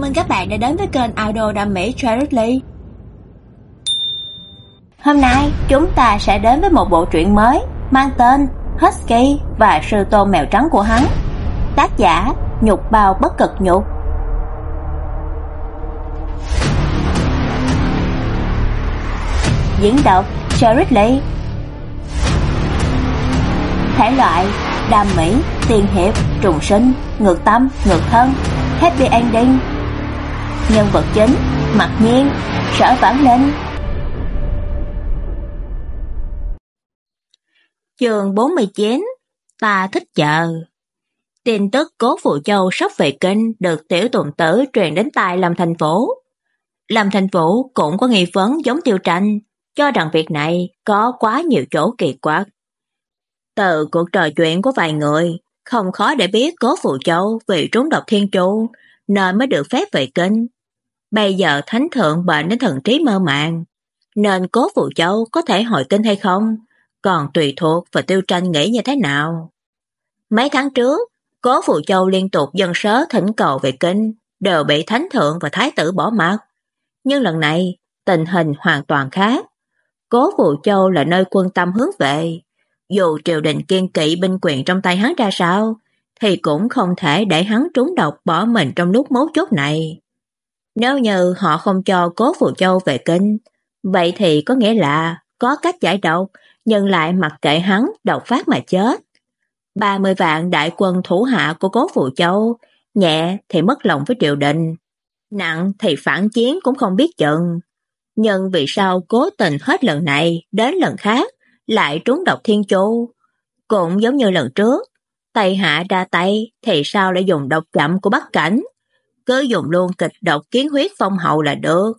mừng các bạn đã đến với kênh Idol Đam Mỹ Charity. Hôm nay chúng ta sẽ đến với một bộ truyện mới mang tên Husky và sư tôn mèo trắng của hắn. Tác giả Nhục Bao Bất Cực Nhục. Diễn đọc Charity. Thể loại đam mỹ, tiền hiệp, trùng sinh, ngược tâm, ngược thân, happy ending. Nhân vật chính, mặc nhiên, sở vãn linh. Chương 49 Ta thích chờ Tin tức cố phụ châu sắp về kinh được tiểu tùng tử truyền đến tai Lâm Thành phố, Lâm Thành phố cũng có nghi vấn giống tiêu tranh, cho rằng việc này có quá nhiều chỗ kỳ quặc. Từ cuộc trò chuyện của vài người, không khó để biết Cố Phụ Châu vì trúng độc thiên chu nên mới được phép về kinh. Bây giờ thánh thượng bệnh đến thần trí mơ màng, nên Cố Phụ Châu có thể hồi kinh hay không, còn tùy thuộc và tiêu tranh nghĩ như thế nào. Mấy tháng trước, Cố Phụ Châu liên tục dân sớ thỉnh cầu về kinh, đều bị thánh thượng và thái tử bỏ mặt. Nhưng lần này, tình hình hoàn toàn khác. Cố Phụ Châu là nơi quân tâm hướng về, dù triều đình kiên kỵ binh quyền trong tay hắn ra sao, thì cũng không thể để hắn trúng độc bỏ mình trong lúc mấu chốt này. Nếu như họ không cho Cố Phù Châu về kinh, vậy thì có nghĩa là có cách giải độc, nhưng lại mặc kệ hắn độc phát mà chết. 30 vạn đại quân thủ hạ của Cố Phù Châu, nhẹ thì mất lòng với triều đình, nặng thì phản chiến cũng không biết chừng. Nhưng vì sao cố tình hết lần này đến lần khác lại trúng độc thiên chu. Cũng giống như lần trước, tay hạ ra tay thì sao lại dùng độc chậm của Bắc Cảnh. Cứ dùng luôn kịch độc kiến huyết phong hậu là được.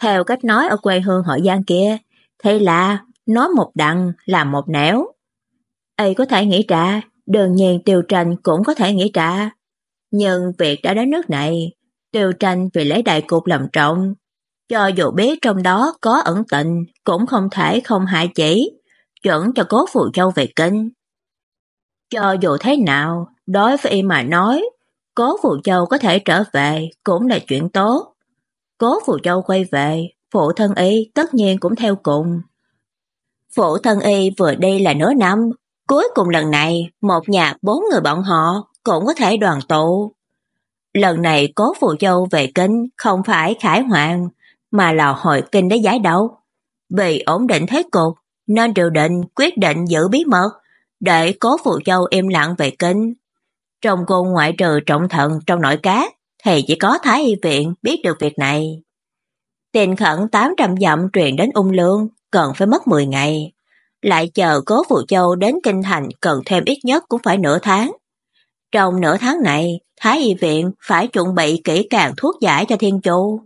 Theo cách nói ở quê hương họ Giang kia, thế là nói một đằng là một nẻo. Ây có thể nghĩ ra, đương nhiên tiêu tranh cũng có thể nghĩ ra. Nhưng việc đã đến nước này, tiêu tranh vì lấy đại cục làm trọng. Cho dù biết trong đó có ẩn tình, cũng không thể không hại chỉ, chuẩn cho cố phụ Châu về kinh. Cho dù thế nào, đối với y mà nói, cố Phù Châu có thể trở về cũng là chuyện tốt. Cố Phù Châu quay về, phụ thân y tất nhiên cũng theo cùng. Phụ thân y vừa đi là nửa năm, cuối cùng lần này một nhà bốn người bọn họ cũng có thể đoàn tụ. Lần này cố Phù Châu về kinh không phải khải hoàng, mà là hội kinh để giải đấu. Vì ổn định thế cục, nên triều định quyết định giữ bí mật để cố phụ châu im lặng về kinh. Trong cung ngoại trừ trọng thận trong nội cát thì chỉ có Thái Y Viện biết được việc này. Tiền khẩn 800 dặm truyền đến ung lương cần phải mất 10 ngày. Lại chờ cố phụ châu đến kinh thành cần thêm ít nhất cũng phải nửa tháng. Trong nửa tháng này, Thái Y Viện phải chuẩn bị kỹ càng thuốc giải cho Thiên Chu.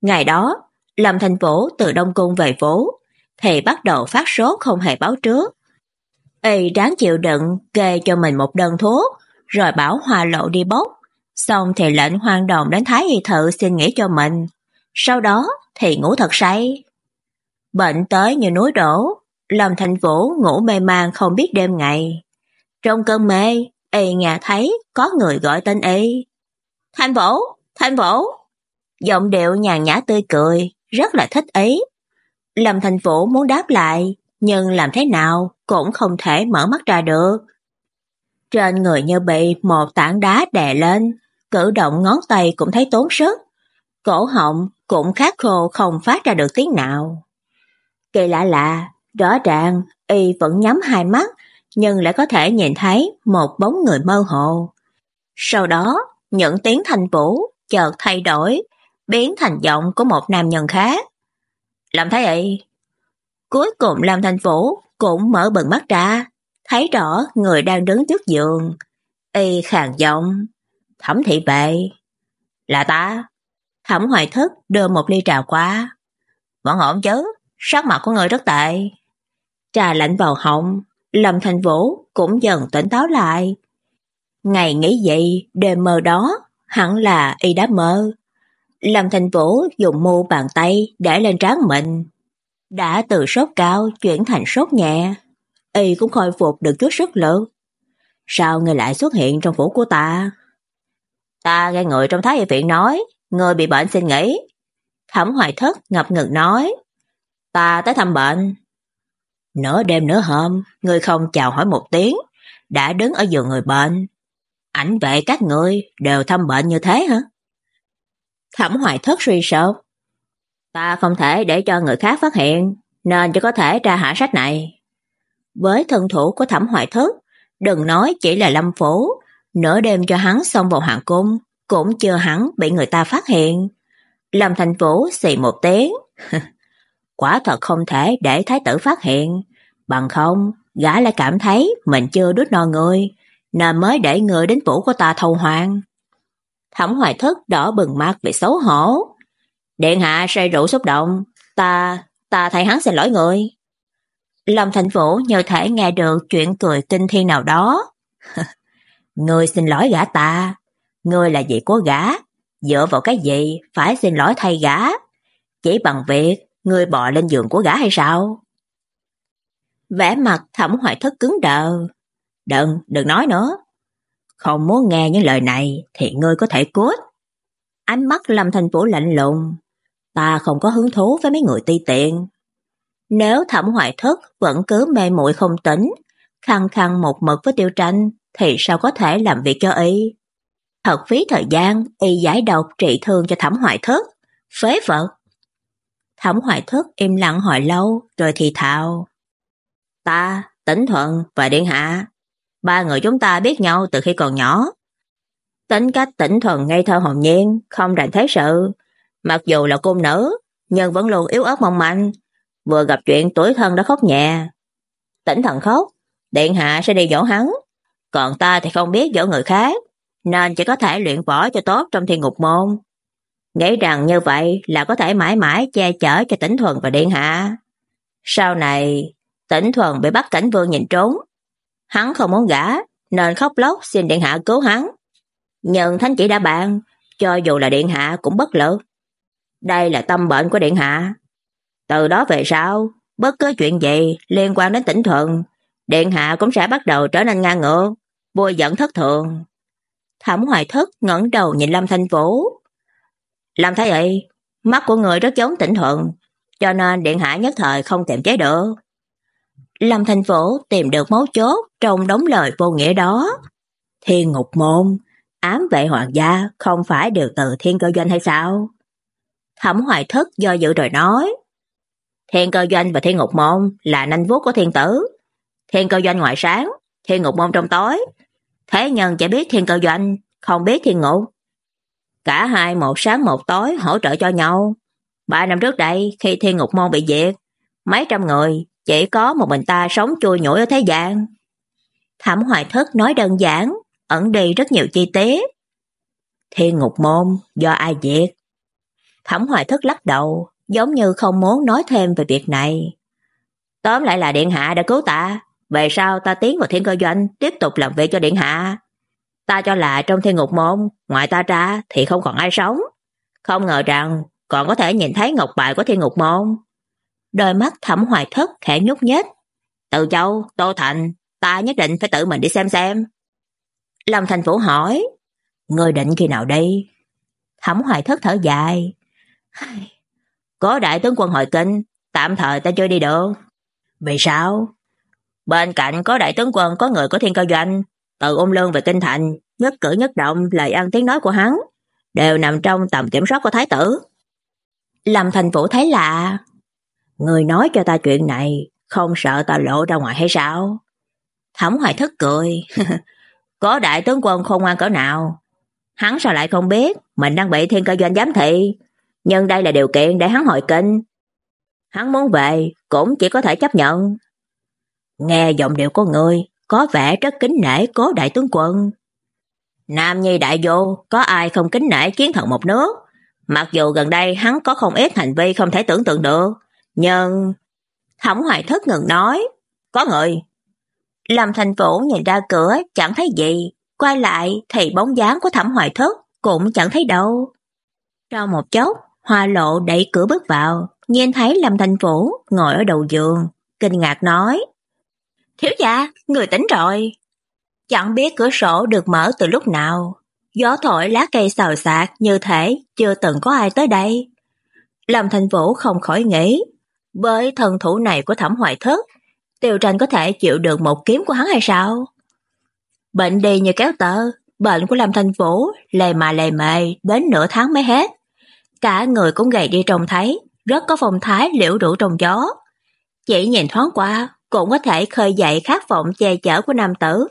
Ngày đó, Lâm Thành Vũ từ Đông Cung về phố, thì bắt đầu phát sốt không hề báo trước. Y đáng chịu đựng kê cho mình một đơn thuốc, rồi bảo hòa Lộ đi bốc, xong thì lệnh hoang đồng đến Thái Y Thự xin nghỉ cho mình. Sau đó thì ngủ thật say. Bệnh tới như núi đổ, Lâm Thành Vũ ngủ mê man không biết đêm ngày. Trong cơn mê, y nghe thấy có người gọi tên y. Thành Vũ, Thành Vũ. Giọng điệu nhàn nhã tươi cười, rất là thích ý. Lâm Thành Vũ muốn đáp lại, nhưng làm thế nào cũng không thể mở mắt ra được. Trên người như bị một tảng đá đè lên, cử động ngón tay cũng thấy tốn sức. Cổ họng cũng khát khô không phát ra được tiếng nào. Kỳ lạ lạ, rõ ràng y vẫn nhắm hai mắt, nhưng lại có thể nhìn thấy một bóng người mơ hồ. Sau đó, những tiếng thành vũ chợt thay đổi, biến thành giọng của một nam nhân khác. Làm thấy vậy? Cuối cùng Lâm Thành Vũ cũng mở bừng mắt ra, thấy rõ người đang đứng trước giường. Y khàn giọng, thẩm thị vệ. Là ta. Thẩm hoài thức đưa một ly trà qua. Vẫn ổn chứ, sắc mặt của người rất tệ. Trà lạnh vào họng, Lâm Thành Vũ cũng dần tỉnh táo lại. Ngày nghĩ vậy, đêm mơ đó, hẳn là y đã mơ. Lâm Thành Vũ dùng mu bàn tay để lên trán mình. Đã từ sốt cao chuyển thành sốt nhẹ, y cũng khôi phục được chút sức lực. Sao người lại xuất hiện trong phủ của ta? Ta nghe người trong thái y viện nói, người bị bệnh xin nghỉ. Thẩm Hoài Thất ngập ngừng nói, ta tới thăm bệnh. Nửa đêm nửa hôm, người không chào hỏi một tiếng, đã đứng ở giường người bệnh. Ảnh vệ các người đều thăm bệnh như thế hả? Thẩm Hoài Thất suy sụp. Ta không thể để cho người khác phát hiện, nên chỉ có thể tra hạ sách này. Với thân thủ của Thẩm Hoài Thất, đừng nói chỉ là Lâm Phủ, nửa đêm cho hắn xông vào hoàng cung, cũng chưa hắn bị người ta phát hiện. Lâm Thành Vũ xì một tiếng. Quả thật không thể để thái tử phát hiện, bằng không, gã lại cảm thấy mình chưa đút no người, nên mới để người đến phủ của ta thâu hoàng. Thẩm Hoài Thất đỏ bừng mặt vì xấu hổ. Điện hạ say rượu xúc động, ta, ta thay hắn xin lỗi người. Lâm Thành Vũ như thể nghe được chuyện cười kinh thiên nào đó. người xin lỗi gã ta, người là gì của gã, dựa vào cái gì phải xin lỗi thay gã? Chỉ bằng việc người bò lên giường của gã hay sao? Vẻ mặt Thẩm hoại Thất cứng đờ. Đừng, đừng nói nữa. Không muốn nghe những lời này thì ngươi có thể cút. Ánh mắt Lâm Thành Vũ lạnh lùng. Ta không có hứng thú với mấy người ti tiện. Nếu Thẩm hoại Thất vẫn cứ mê muội không tỉnh, khăng khăng một mực với Tiêu Tranh thì sao có thể làm việc cho y? Thật phí thời gian y giải độc trị thương cho Thẩm hoại Thất, phế vật. Thẩm hoại Thất im lặng hồi lâu rồi thì thào. Ta, Tỉnh Thuận và Điện Hạ ba người chúng ta biết nhau từ khi còn nhỏ. Tính cách tỉnh thuận ngây thơ hồn nhiên, không rành thế sự. Mặc dù là cung nữ, nhưng vẫn luôn yếu ớt mong manh. Vừa gặp chuyện tuổi thân đã khóc nhẹ. Tỉnh thần khóc, điện hạ sẽ đi dỗ hắn. Còn ta thì không biết dỗ người khác, nên chỉ có thể luyện võ cho tốt trong thiên ngục môn. Nghĩ rằng như vậy là có thể mãi mãi che chở cho tỉnh thuần và điện hạ. Sau này, tỉnh thuần bị bắt cảnh vương nhìn trốn, Hắn không muốn gả, nên khóc lóc xin điện hạ cứu hắn. Nhưng thánh chỉ đã bàn, cho dù là điện hạ cũng bất lực. Đây là tâm bệnh của điện hạ. Từ đó về sau, bất cứ chuyện gì liên quan đến tỉnh thuận, điện hạ cũng sẽ bắt đầu trở nên ngang ngược, vui giận thất thường. Thẩm hoài thất ngẩng đầu nhìn Lâm Thanh Vũ. Lâm Thái vậy, mắt của người rất giống tỉnh thuận, cho nên điện hạ nhất thời không kiềm chế được. Lâm Thanh Vũ tìm được mấu chốt trong đống lời vô nghĩa đó. Thiên ngục môn, ám vệ hoàng gia không phải đều từ thiên cơ doanh hay sao? Thẩm hoài thất do dự rồi nói. Thiên cơ doanh và thiên ngục môn là nanh vuốt của thiên tử. Thiên cơ doanh ngoài sáng, thiên ngục môn trong tối. Thế nhân chỉ biết thiên cơ doanh, không biết thiên ngục. Cả hai một sáng một tối hỗ trợ cho nhau. Ba năm trước đây, khi thiên ngục môn bị diệt, mấy trăm người chỉ có một mình ta sống chui nhủi ở thế gian. Thẩm hoài thất nói đơn giản, ẩn đi rất nhiều chi tiết. Thiên ngục môn, do ai diệt? Thẩm hoài thất lắc đầu, giống như không muốn nói thêm về việc này. Tóm lại là Điện Hạ đã cứu ta, về sau ta tiến vào thiên cơ doanh, tiếp tục làm việc cho Điện Hạ. Ta cho là trong thiên ngục môn, ngoài ta ra thì không còn ai sống. Không ngờ rằng còn có thể nhìn thấy ngọc bài của thiên ngục môn đôi mắt thẩm hoài thất khẽ nhúc nhích. Từ châu, Tô Thành, ta nhất định phải tự mình đi xem xem. Lâm Thành Vũ hỏi, người định khi nào đi? Thẩm hoài thất thở dài. Có đại tướng quân hội kinh, tạm thời ta chưa đi được. Vì sao? Bên cạnh có đại tướng quân có người có thiên cơ doanh, từ ung lương về kinh thành, nhất cử nhất động, lời ăn tiếng nói của hắn, đều nằm trong tầm kiểm soát của thái tử. Lâm Thành phủ thấy lạ, Người nói cho ta chuyện này, không sợ ta lộ ra ngoài hay sao? Thẩm hoài thất cười. Có đại tướng quân khôn ngoan cỡ nào? Hắn sao lại không biết mình đang bị thiên cơ doanh giám thị, nhưng đây là điều kiện để hắn hồi kinh. Hắn muốn về, cũng chỉ có thể chấp nhận. Nghe giọng điệu của người, có vẻ rất kính nể cố đại tướng quân. Nam nhi đại vô, có ai không kính nể chiến thần một nước? Mặc dù gần đây hắn có không ít hành vi không thể tưởng tượng được, nhưng... Thẩm hoài thất ngừng nói, có người. Lâm thành vũ nhìn ra cửa chẳng thấy gì, quay lại thì bóng dáng của thẩm hoài thất cũng chẳng thấy đâu. Trong một chốc, hoa lộ đẩy cửa bước vào, nhìn thấy Lâm thành vũ ngồi ở đầu giường, kinh ngạc nói. Thiếu gia, người tỉnh rồi. Chẳng biết cửa sổ được mở từ lúc nào. Gió thổi lá cây xào xạc như thể chưa từng có ai tới đây. Lâm Thành Vũ không khỏi nghĩ, với thần thủ này của Thẩm Hoài Thất, Tiêu Tranh có thể chịu được một kiếm của hắn hay sao? Bệnh đi như kéo tơ, bệnh của Lâm Thành Vũ lề mà lề mề đến nửa tháng mới hết. Cả người cũng gầy đi trông thấy, rất có phong thái liễu rũ trong gió. Chỉ nhìn thoáng qua, cũng có thể khơi dậy khát vọng che chở của nam tử.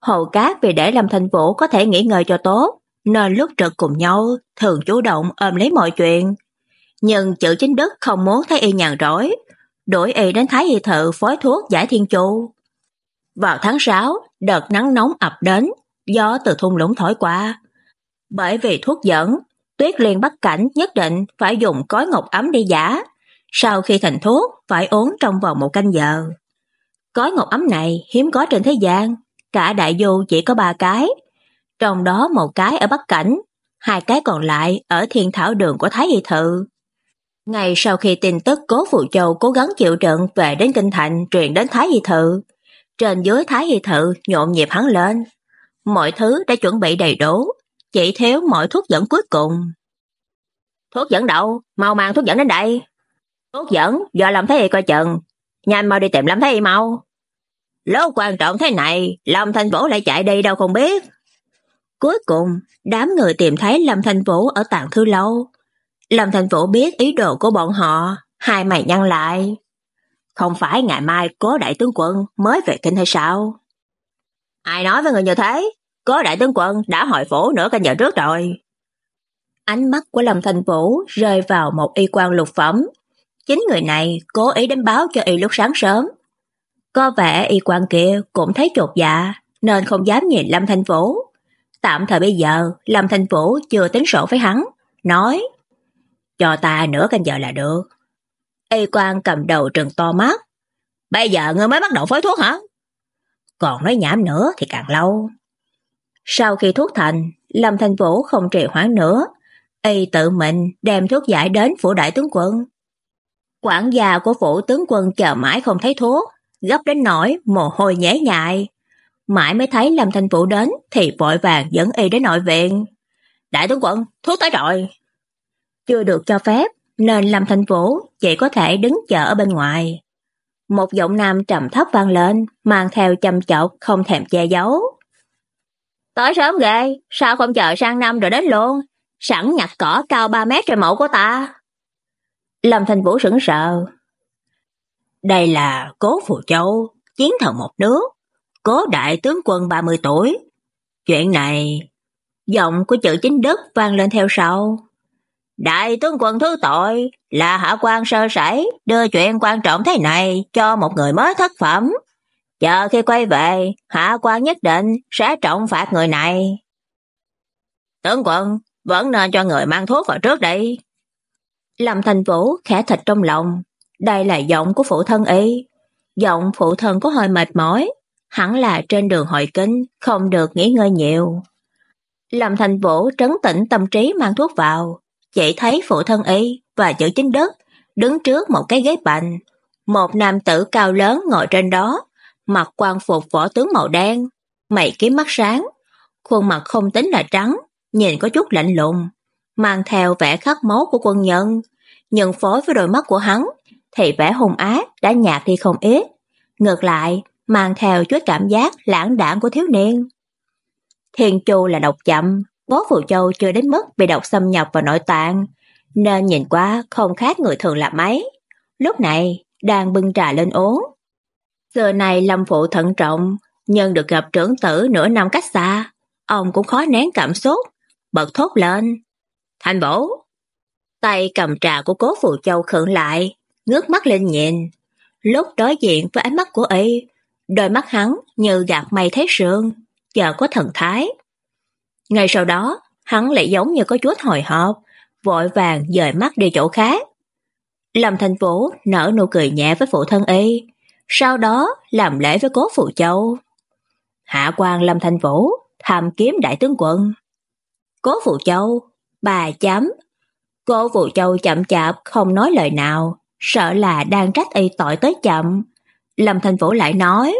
Hồ Cát vì để Lâm Thành Vũ có thể nghỉ ngơi cho tốt, nên lúc trực cùng nhau thường chủ động ôm lấy mọi chuyện. Nhưng chữ chính đức không muốn thấy y nhàn rỗi, đổi y đến Thái Y Thự phối thuốc giải thiên chu. Vào tháng 6, đợt nắng nóng ập đến, gió từ thung lũng thổi qua. Bởi vì thuốc dẫn, Tuyết Liên bắt cảnh nhất định phải dùng cối ngọc ấm đi giả. Sau khi thành thuốc, phải uống trong vòng một canh giờ. Cối ngọc ấm này hiếm có trên thế gian, cả đại du chỉ có ba cái. Trong đó một cái ở Bắc Cảnh, hai cái còn lại ở thiên thảo đường của Thái Y Thự. Ngày sau khi tin tức Cố Phụ Châu cố gắng chịu trận về đến Kinh Thành truyền đến Thái Y Thự, trên dưới Thái Y Thự nhộn nhịp hắn lên. Mọi thứ đã chuẩn bị đầy đủ, chỉ thiếu mọi thuốc dẫn cuối cùng. Thuốc dẫn đâu? Mau mang thuốc dẫn đến đây. Thuốc dẫn, do Lâm Thái Y coi chừng. Nhanh mau đi tìm Lâm Thái Y mau. Lúc quan trọng thế này, Lâm Thanh Vũ lại chạy đi đâu không biết. Cuối cùng, đám người tìm thấy Lâm Thanh Vũ ở tạng thư lâu. Lâm Thanh Vũ biết ý đồ của bọn họ, hai mày nhăn lại. Không phải ngày mai cố đại tướng quân mới về kinh hay sao? Ai nói với người như thế? Có đại tướng quân đã hỏi phủ nửa canh giờ trước rồi. Ánh mắt của Lâm Thanh Vũ rơi vào một y quan lục phẩm. Chính người này cố ý đến báo cho y lúc sáng sớm. Có vẻ y quan kia cũng thấy chột dạ, nên không dám nhìn Lâm Thanh Vũ. Tạm thời bây giờ, Lâm Thanh Vũ chưa tính sổ với hắn, nói cho ta nửa canh giờ là được. Y quan cầm đầu trừng to mắt. Bây giờ ngươi mới bắt đầu phối thuốc hả? Còn nói nhảm nữa thì càng lâu. Sau khi thuốc thành, Lâm Thanh Vũ không trì hoãn nữa. Y tự mình đem thuốc giải đến phủ đại tướng quân. Quản gia của phủ tướng quân chờ mãi không thấy thuốc, gấp đến nỗi mồ hôi nhễ nhại. Mãi mới thấy Lâm Thanh Vũ đến thì vội vàng dẫn y đến nội viện. Đại tướng quân, thuốc tới rồi. Chưa được cho phép, nên Lâm Thanh Vũ chỉ có thể đứng chờ ở bên ngoài. Một giọng nam trầm thấp vang lên, mang theo chăm chọc không thèm che giấu. Tới sớm ghê, sao không chờ sang năm rồi đến luôn, sẵn nhặt cỏ cao 3 mét trên mộ của ta. Lâm Thanh Vũ sững sờ. Đây là Cố Phù Châu, chiến thần một nước, Cố đại tướng quân 30 tuổi. Chuyện này, giọng của chữ chính đức vang lên theo sau. Đại tướng quân thứ tội là hạ quan sơ sẩy đưa chuyện quan trọng thế này cho một người mới thất phẩm. Chờ khi quay về, hạ quan nhất định sẽ trọng phạt người này. Tướng quân, vẫn nên cho người mang thuốc vào trước đi. Lâm Thành Vũ khẽ thịt trong lòng. Đây là giọng của phụ thân y. Giọng phụ thân có hơi mệt mỏi. Hẳn là trên đường hội kinh, không được nghỉ ngơi nhiều. Lâm Thành Vũ trấn tĩnh tâm trí mang thuốc vào chỉ thấy phụ thân y và chữ chính đất đứng trước một cái ghế bành. Một nam tử cao lớn ngồi trên đó, mặc quan phục võ tướng màu đen, mày kiếm mắt sáng, khuôn mặt không tính là trắng, nhìn có chút lạnh lùng, mang theo vẻ khắc máu của quân nhân, nhưng phối với đôi mắt của hắn thì vẻ hung ác đã nhạt đi không ít, ngược lại mang theo chút cảm giác lãng đãng của thiếu niên. Thiên Chu là độc chậm, Bố Phù Châu chưa đến mức bị độc xâm nhập vào nội tạng, nên nhìn qua không khác người thường là mấy. Lúc này, đang bưng trà lên uống. Giờ này Lâm Phụ thận trọng, nhân được gặp trưởng tử nửa năm cách xa, ông cũng khó nén cảm xúc, bật thốt lên. Thành bổ! Tay cầm trà của cố Phù Châu khựng lại, ngước mắt lên nhìn. Lúc đối diện với ánh mắt của y, đôi mắt hắn như gạt mây thấy sương, chờ có thần thái. Ngay sau đó, hắn lại giống như có chút hồi hộp, vội vàng dời mắt đi chỗ khác. Lâm Thành Vũ nở nụ cười nhẹ với phụ thân y, sau đó làm lễ với cố phụ châu. Hạ quan Lâm Thành Vũ, tham kiếm đại tướng quân. Cố phụ châu, bà chấm. Cố phụ châu chậm chạp không nói lời nào, sợ là đang trách y tội tới chậm. Lâm Thành Vũ lại nói,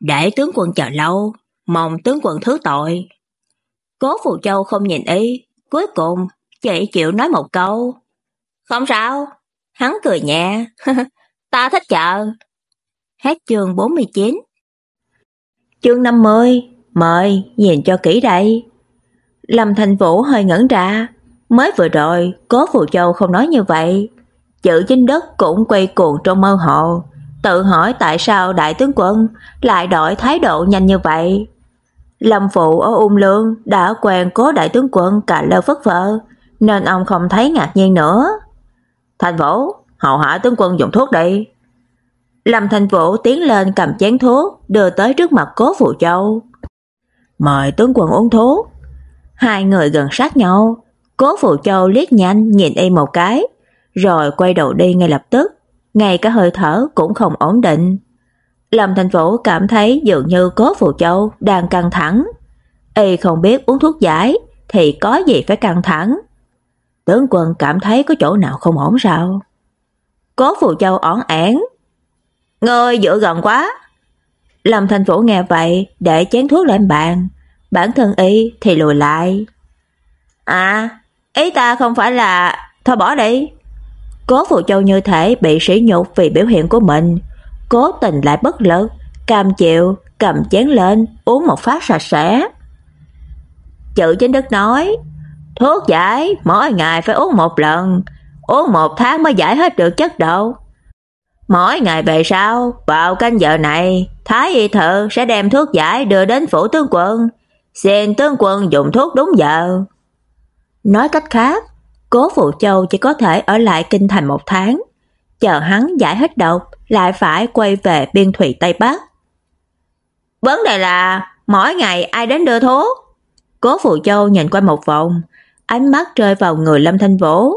để tướng quân chờ lâu, mong tướng quân thứ tội. Cố Phù Châu không nhìn y, cuối cùng chỉ chịu nói một câu. Không sao, hắn cười nhẹ, ta thích chờ Hết chương 49 Chương 50, mời, nhìn cho kỹ đây. Lâm Thành Vũ hơi ngẩn ra, mới vừa rồi, Cố Phù Châu không nói như vậy. Chữ chính đất cũng quay cuồng trong mơ hồ, tự hỏi tại sao đại tướng quân lại đổi thái độ nhanh như vậy. Lâm phụ ở Ung Lương đã quen cố đại tướng quân cả lơ phất phơ nên ông không thấy ngạc nhiên nữa. Thành Vũ, hậu hạ tướng quân dùng thuốc đi. Lâm Thành Vũ tiến lên cầm chén thuốc, đưa tới trước mặt Cố Phụ Châu. Mời tướng quân uống thuốc. Hai người gần sát nhau, Cố Phụ Châu liếc nhanh nhìn y một cái, rồi quay đầu đi ngay lập tức, ngay cả hơi thở cũng không ổn định. Lâm Thành Vũ cảm thấy dường như Cố Phụ Châu đang căng thẳng. Y không biết uống thuốc giải thì có gì phải căng thẳng. Tướng quân cảm thấy có chỗ nào không ổn sao? Cố Phụ Châu ổn ẻn. Ngươi dựa gần quá. Lâm Thành Vũ nghe vậy, để chén thuốc lên bàn, bản thân y thì lùi lại. À, ý ta không phải là thôi bỏ đi. Cố Phụ Châu như thể bị sỉ nhục vì biểu hiện của mình, cố tình lại bất lực, cam chịu, cầm chén lên, uống một phát sạch sẽ. Chữ chính đức nói, thuốc giải mỗi ngày phải uống một lần, uống một tháng mới giải hết được chất độc. Mỗi ngày về sau, vào canh giờ này, Thái y thợ sẽ đem thuốc giải đưa đến phủ tướng quân, xin tướng quân dùng thuốc đúng giờ. Nói cách khác, Cố Phụ Châu chỉ có thể ở lại kinh thành một tháng, chờ hắn giải hết độc lại phải quay về biên thủy Tây Bắc. Vấn đề là mỗi ngày ai đến đưa thuốc? Cố Phụ Châu nhìn qua một vòng, ánh mắt rơi vào người Lâm Thanh Vũ.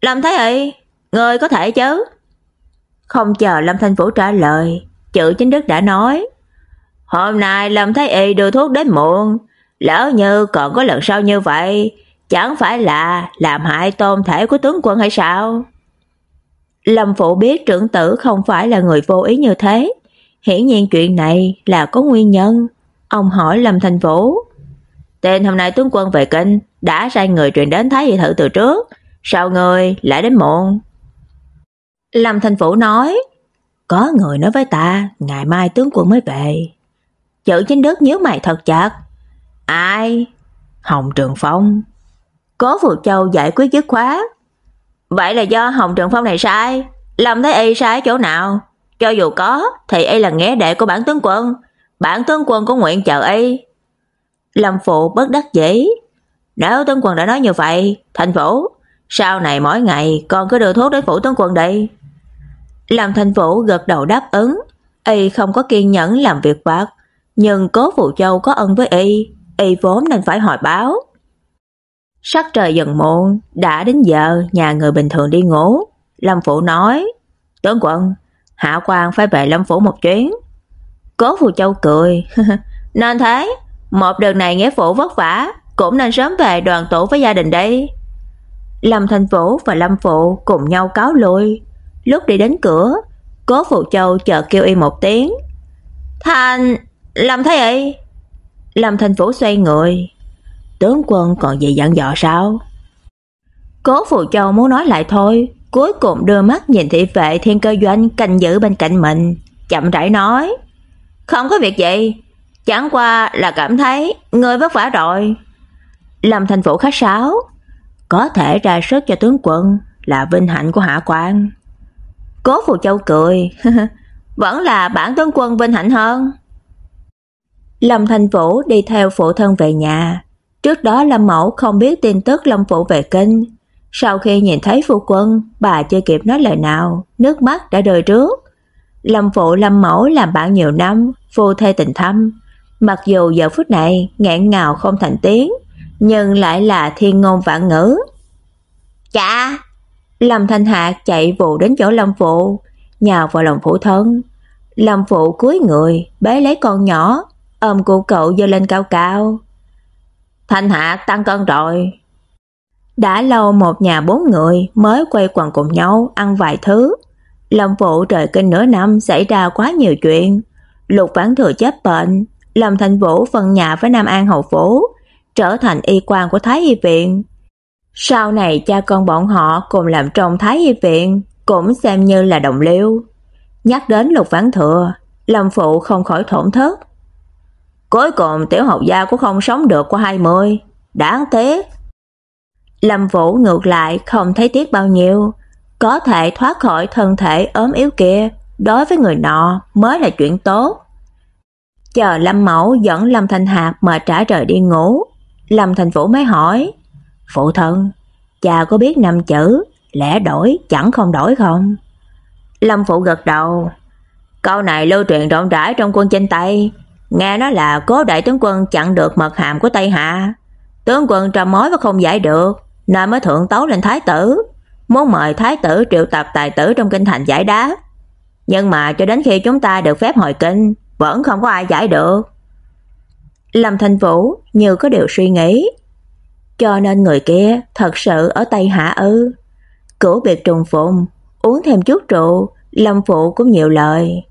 Lâm Thái Y, người có thể chứ? Không chờ Lâm Thanh Vũ trả lời, chữ chính đức đã nói. Hôm nay Lâm Thái Y đưa thuốc đến muộn, lỡ như còn có lần sau như vậy, chẳng phải là làm hại tôn thể của tướng quân hay sao? Lâm Phụ biết trưởng tử không phải là người vô ý như thế, hiển nhiên chuyện này là có nguyên nhân. Ông hỏi Lâm Thành Vũ. Tên hôm nay tướng quân về kinh đã sai người truyền đến Thái y thử từ trước, sao người lại đến muộn? Lâm Thành phủ nói, có người nói với ta, ngày mai tướng quân mới về. Chữ chính đức nhớ mày thật chặt. Ai? Hồng Trường Phong. Cố Phù Châu giải quyết dứt khoát. Vậy là do Hồng Trường Phong này sai, Lâm thấy y sai chỗ nào? Cho dù có, thì y là nghe đệ của bản tướng quân, bản tướng quân có nguyện chờ y. Lâm Phụ bất đắc dĩ. Nếu tướng quân đã nói như vậy, thành phủ, sau này mỗi ngày con cứ đưa thuốc đến phủ tướng quân đi. Lâm Thành Vũ gật đầu đáp ứng, y không có kiên nhẫn làm việc vặt, nhưng Cố Phụ Châu có ân với y, y vốn nên phải hỏi báo. Sắc trời dần muộn, đã đến giờ nhà người bình thường đi ngủ. Lâm Phủ nói, tướng quận, Hạ quan phải về Lâm Phủ một chuyến. Cố Phù Châu cười. nên thế, một đường này nghĩa phụ vất vả, cũng nên sớm về đoàn tụ với gia đình đây. Lâm Thành Vũ và Lâm Phụ cùng nhau cáo lui. Lúc đi đến cửa, Cố Phù Châu chợt kêu y một tiếng. Thành, làm thế y. Lâm Thành Vũ xoay người, tướng quân còn gì dặn dò sao? Cố Phù Châu muốn nói lại thôi, cuối cùng đưa mắt nhìn thị vệ thiên cơ doanh canh giữ bên cạnh mình, chậm rãi nói: "Không có việc gì, chẳng qua là cảm thấy người vất vả rồi." Lâm Thành Vũ khách sáo: "Có thể ra sức cho tướng quân là vinh hạnh của hạ quan." Cố Phù Châu cười: "Vẫn là bản tướng quân vinh hạnh hơn." Lâm Thành Vũ đi theo phụ thân về nhà, Trước đó Lâm Mẫu không biết tin tức Lâm Phụ về kinh. Sau khi nhìn thấy phu quân, bà chưa kịp nói lời nào, nước mắt đã rơi trước. Lâm Phụ Lâm Mẫu làm bạn nhiều năm, phu thê tình thâm. Mặc dù giờ phút này ngẹn ngào không thành tiếng, nhưng lại là thiên ngôn vạn ngữ. Chà! Lâm Thanh hạ chạy vụ đến chỗ Lâm Phụ, nhào vào lòng phụ thân. Lâm Phụ cúi người, bế lấy con nhỏ, ôm cụ cậu dơ lên cao cao. Thanh Hạ tăng cân rồi. Đã lâu một nhà bốn người mới quay quần cùng nhau ăn vài thứ. Lâm Phụ trời kinh nửa năm xảy ra quá nhiều chuyện. Lục Vãn Thừa chết bệnh, Lâm Thành Vũ phân nhà với Nam An hậu phủ, trở thành y quan của Thái y viện. Sau này cha con bọn họ cùng làm trong Thái y viện, cũng xem như là đồng liêu. Nhắc đến Lục Vãn Thừa, Lâm phụ không khỏi thổn thức. Cuối cùng tiểu hậu gia cũng không sống được qua 20, đáng tiếc. Lâm Vũ ngược lại không thấy tiếc bao nhiêu, có thể thoát khỏi thân thể ốm yếu kia, đối với người nọ mới là chuyện tốt. Chờ Lâm Mẫu dẫn Lâm Thanh Hạc mà trả trời đi ngủ, Lâm Thành Vũ mới hỏi: "Phụ thân, cha có biết năm chữ lẽ đổi chẳng không đổi không?" Lâm phụ gật đầu. Câu này lưu truyền rộng rãi trong quân chinh Tây, nghe nói là Cố đại tướng quân chặn được mật hàm của Tây Hạ, tướng quân trầm mối và không giải được, nên mới thượng tấu lên thái tử, muốn mời thái tử triệu tập tài tử trong kinh thành giải đáp. Nhưng mà cho đến khi chúng ta được phép hồi kinh, vẫn không có ai giải được. Lâm Thành Vũ như có điều suy nghĩ. Cho nên người kia thật sự ở Tây Hạ ư? Cửu biệt trùng phụng, uống thêm chút rượu, Lâm phụ cũng nhiều lời.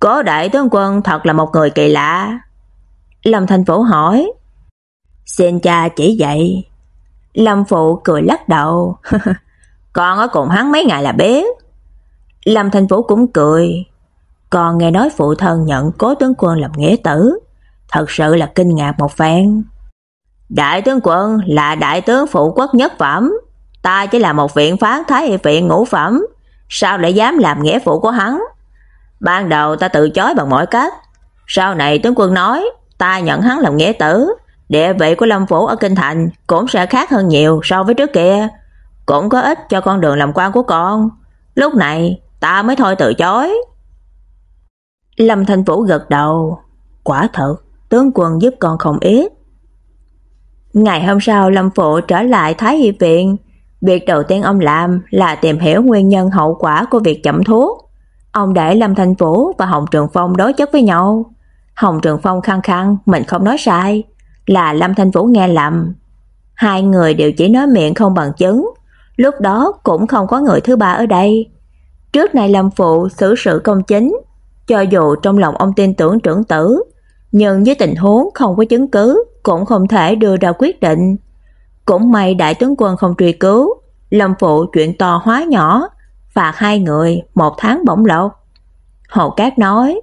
Cố đại tướng quân thật là một người kỳ lạ. Lâm Thành Phổ hỏi. Xin cha chỉ dạy. Lâm phụ cười lắc đầu. Con ở cùng hắn mấy ngày là biết. Lâm Thành Phổ cũng cười. con nghe nói phụ thân nhận cố tướng quân làm nghĩa tử, thật sự là kinh ngạc một phen. Đại tướng quân là đại tướng phụ quốc nhất phẩm, ta chỉ là một viện phán thái y viện ngũ phẩm, sao lại dám làm nghĩa phụ của hắn? Ban đầu ta từ chối bằng mọi cách, sau này tướng quân nói ta nhận hắn làm nghĩa tử, địa vị của Lâm phủ ở kinh thành cũng sẽ khác hơn nhiều so với trước kia, cũng có ích cho con đường làm quan của con. Lúc này ta mới thôi từ chối. Lâm Thành Vũ gật đầu, quả thật, tướng quân giúp con không ít. Ngày hôm sau Lâm Phụ trở lại Thái Y viện, việc đầu tiên ông làm là tìm hiểu nguyên nhân hậu quả của việc chậm thuốc. Ông để Lâm Thành Vũ và Hồng Trường Phong đối chất với nhau. Hồng Trường Phong khăng khăng mình không nói sai, là Lâm Thành Vũ nghe lầm. Hai người đều chỉ nói miệng không bằng chứng, lúc đó cũng không có người thứ ba ở đây. Trước này Lâm Phụ xử sự công chính, cho dù trong lòng ông tin tưởng trưởng tử, nhưng với tình huống không có chứng cứ, cũng không thể đưa ra quyết định. Cũng may đại tướng quân không truy cứu, Lâm phụ chuyện to hóa nhỏ, phạt hai người một tháng bổng lộc. Hồ Cát nói,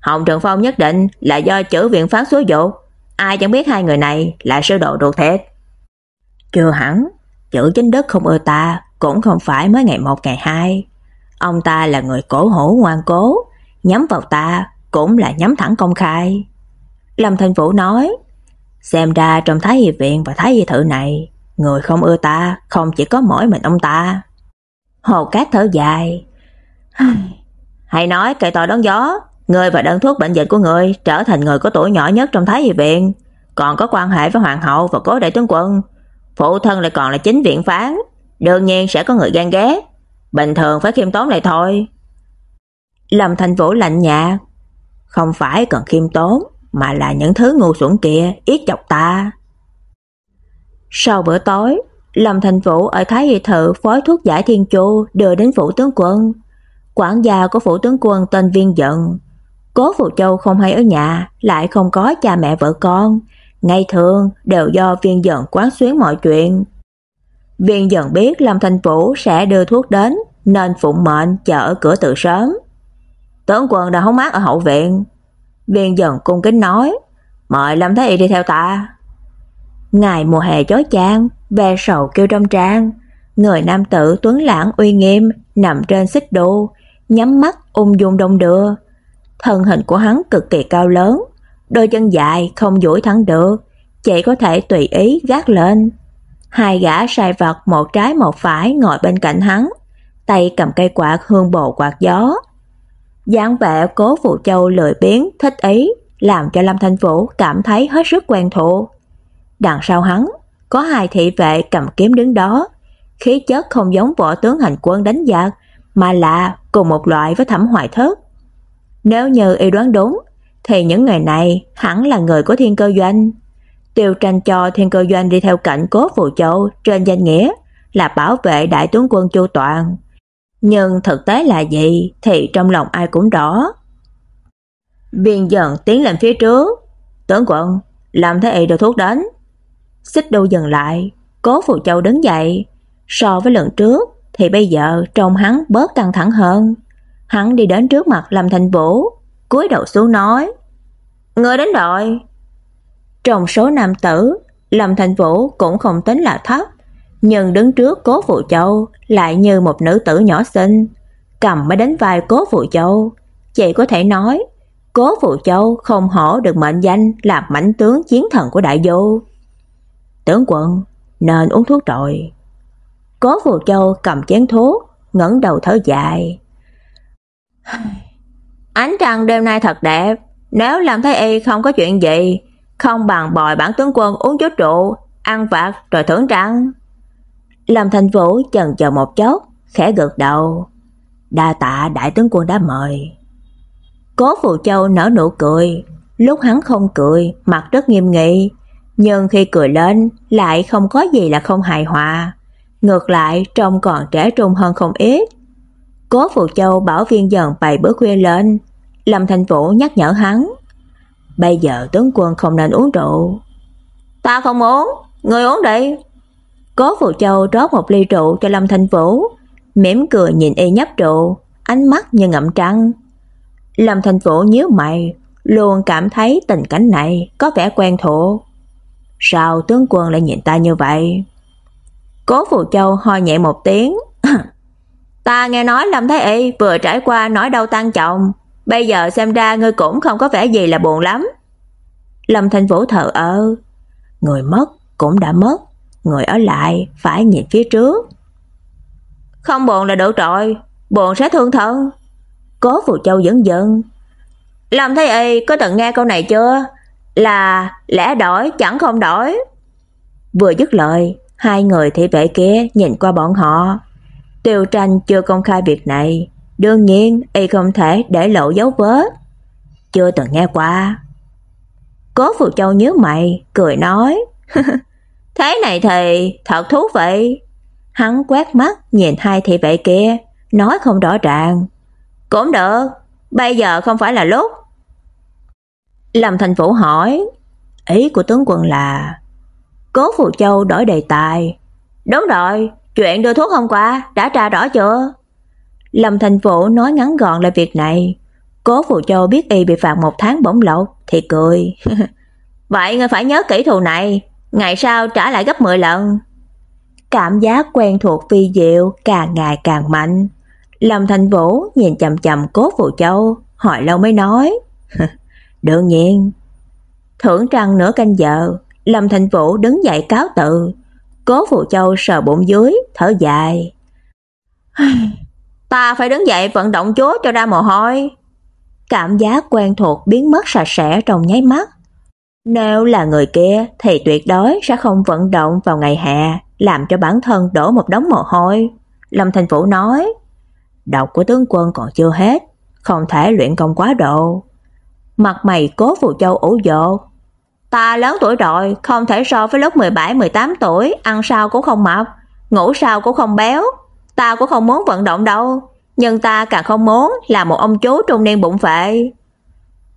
Hồng Trường Phong nhất định là do chữ viện phán số dụ, ai chẳng biết hai người này là sư đồ ruột thịt. Chưa hẳn, chữ chính đất không ưa ta, cũng không phải mới ngày một ngày hai. Ông ta là người cổ hủ ngoan cố, nhắm vào ta cũng là nhắm thẳng công khai. Lâm Thành Vũ nói, xem ra trong Thái Y Viện và Thái Y Thự này, người không ưa ta không chỉ có mỗi mình ông ta. Hồ Cát thở dài. Hãy nói cây to đón gió, người và đơn thuốc bệnh dịch của người trở thành người có tuổi nhỏ nhất trong Thái Y Viện, còn có quan hệ với Hoàng hậu và cố đại tướng quân. Phụ thân lại còn là chính viện phán, đương nhiên sẽ có người gan ghét. Bình thường phải khiêm tốn lại thôi. Lâm Thành Vũ lạnh nhạt, không phải cần khiêm tốn, mà là những thứ ngu xuẩn kia ít chọc ta. Sau bữa tối, Lâm Thành Vũ ở Thái Y Thự phối thuốc giải thiên chu đưa đến phủ tướng quân. Quản gia của phủ tướng quân tên Viên giận. Cố Phụ Châu không hay ở nhà, lại không có cha mẹ vợ con. Ngày thường đều do viên giận quán xuyến mọi chuyện. Viên giận biết Lâm Thành Vũ sẽ đưa thuốc đến, nên phụng mệnh chờ ở cửa từ sớm. Tướng quân đã hóng mát ở hậu viện. Viên dần cung kính nói, mời Lâm Thái Y đi theo ta. Ngày mùa hè chói chang, ve sầu kêu trong trang, người nam tử tuấn lãng uy nghiêm nằm trên xích đô, nhắm mắt ung dung đông đưa. Thân hình của hắn cực kỳ cao lớn, đôi chân dài không duỗi thẳng được, chỉ có thể tùy ý gác lên. Hai gã sai vật một trái một phải ngồi bên cạnh hắn, tay cầm cây quạt hương bồ quạt gió, dáng vẻ Cố Phụ Châu lười biếng thích ý, làm cho Lâm Thanh Vũ cảm thấy hết sức quen thuộc. Đằng sau hắn, có hai thị vệ cầm kiếm đứng đó, khí chất không giống võ tướng hành quân đánh giặc, mà là cùng một loại với Thẩm Hoài Thất. Nếu như y đoán đúng, thì những người này hẳn là người của Thiên Cơ Doanh. Tiêu tranh cho Thiên Cơ Doanh đi theo cạnh Cố Phụ Châu trên danh nghĩa là bảo vệ đại tướng quân Chu Toàn. Nhưng thực tế là gì thì trong lòng ai cũng rõ. Viên dần tiến lên phía trước. Tướng quận, làm thế y đưa thuốc đến. Xích đô dừng lại, Cố phụ Châu đứng dậy, so với lần trước thì bây giờ trông hắn bớt căng thẳng hơn. Hắn đi đến trước mặt Lâm Thành Vũ, cúi đầu xuống nói: "Ngươi đến rồi." Trong số nam tử, Lâm Thành Vũ cũng không tính là thấp, nhưng đứng trước Cố Vũ Châu lại như một nữ tử nhỏ xinh, cầm mới đến vai Cố Vũ Châu, chỉ có thể nói Cố Vũ Châu không hổ được mệnh danh là mãnh tướng chiến thần của đại vô. Tướng quân, nên uống thuốc rồi. Cố Vũ Châu cầm chén thuốc, ngẩng đầu thở dài. Ánh trăng đêm nay thật đẹp, nếu làm thấy y không có chuyện gì, không bằng bồi bản tướng quân uống chút rượu, ăn vặt rồi thưởng trăng. Lâm Thành Vũ chần chờ một chốc, khẽ gật đầu. Đa tạ đại tướng quân đã mời. Cố Phù Châu nở nụ cười, lúc hắn không cười, mặt rất nghiêm nghị, nhưng khi cười lên lại không có gì là không hài hòa, ngược lại trông còn trẻ trung hơn không ít. Cố Phù Châu bảo viên dần bày bữa khuya lên, Lâm Thành Vũ nhắc nhở hắn, bây giờ tướng quân không nên uống rượu. Ta không uống, người uống đi. Cố Vũ Châu rót một ly rượu cho Lâm Thành Vũ, mỉm cười nhìn y nhấp rượu, ánh mắt như ngậm trăng. Lâm Thành Vũ nhíu mày, luôn cảm thấy tình cảnh này có vẻ quen thuộc. Sao tướng quân lại nhìn ta như vậy? Cố Vũ Châu ho nhẹ một tiếng. ta nghe nói Lâm Thái Y vừa trải qua nỗi đau tan trọng, bây giờ xem ra ngươi cũng không có vẻ gì là buồn lắm. Lâm Thành Vũ thở ơ, người mất cũng đã mất, người ở lại phải nhìn phía trước. Không buồn là đủ trội, buồn sẽ thương thân. Cố Phù Châu dẫn dần. Lâm Thái Y có từng nghe câu này chưa? Là lẽ đổi chẳng không đổi. Vừa dứt lời, hai người thị vệ kia nhìn qua bọn họ. Tiêu tranh chưa công khai việc này, đương nhiên y không thể để lộ dấu vết. Chưa từng nghe qua. Cố Phù Châu nhớ mày, cười nói. Thế này thì thật thú vị. Hắn quét mắt nhìn hai thị vệ kia, nói không rõ ràng. Cũng được, bây giờ không phải là lúc. Lâm Thành Vũ hỏi, ý của tướng quân là Cố Phù Châu đổi đề tài. Đúng rồi, chuyện đưa thuốc hôm qua đã tra rõ chưa? Lâm Thành Vũ nói ngắn gọn là việc này. Cố Phù Châu biết y bị phạt một tháng bổng lộc thì cười. Vậy ngươi phải nhớ kỹ thù này, ngày sau trả lại gấp 10 lần. Cảm giác quen thuộc phi diệu càng ngày càng mạnh. Lâm Thành Vũ nhìn chằm chằm Cố Vũ Châu, hỏi lâu mới nói. Đương nhiên. Thưởng trăng nửa canh giờ, Lâm Thành Vũ đứng dậy cáo tự. Cố Vũ Châu sờ bụng dưới, thở dài. Ta phải đứng dậy vận động chúa cho ra mồ hôi. Cảm giác quen thuộc biến mất sạch sẽ trong nháy mắt. Nếu là người kia thì tuyệt đối sẽ không vận động vào ngày hè, làm cho bản thân đổ một đống mồ hôi. Lâm Thành Vũ nói, độc của tướng quân còn chưa hết, không thể luyện công quá độ. Mặt mày cố Phù Châu ủ dột. Ta lớn tuổi rồi, không thể so với lúc 17-18 tuổi, ăn sao cũng không mập, ngủ sao cũng không béo. Ta cũng không muốn vận động đâu, nhưng ta càng không muốn là một ông chú trung niên bụng phệ.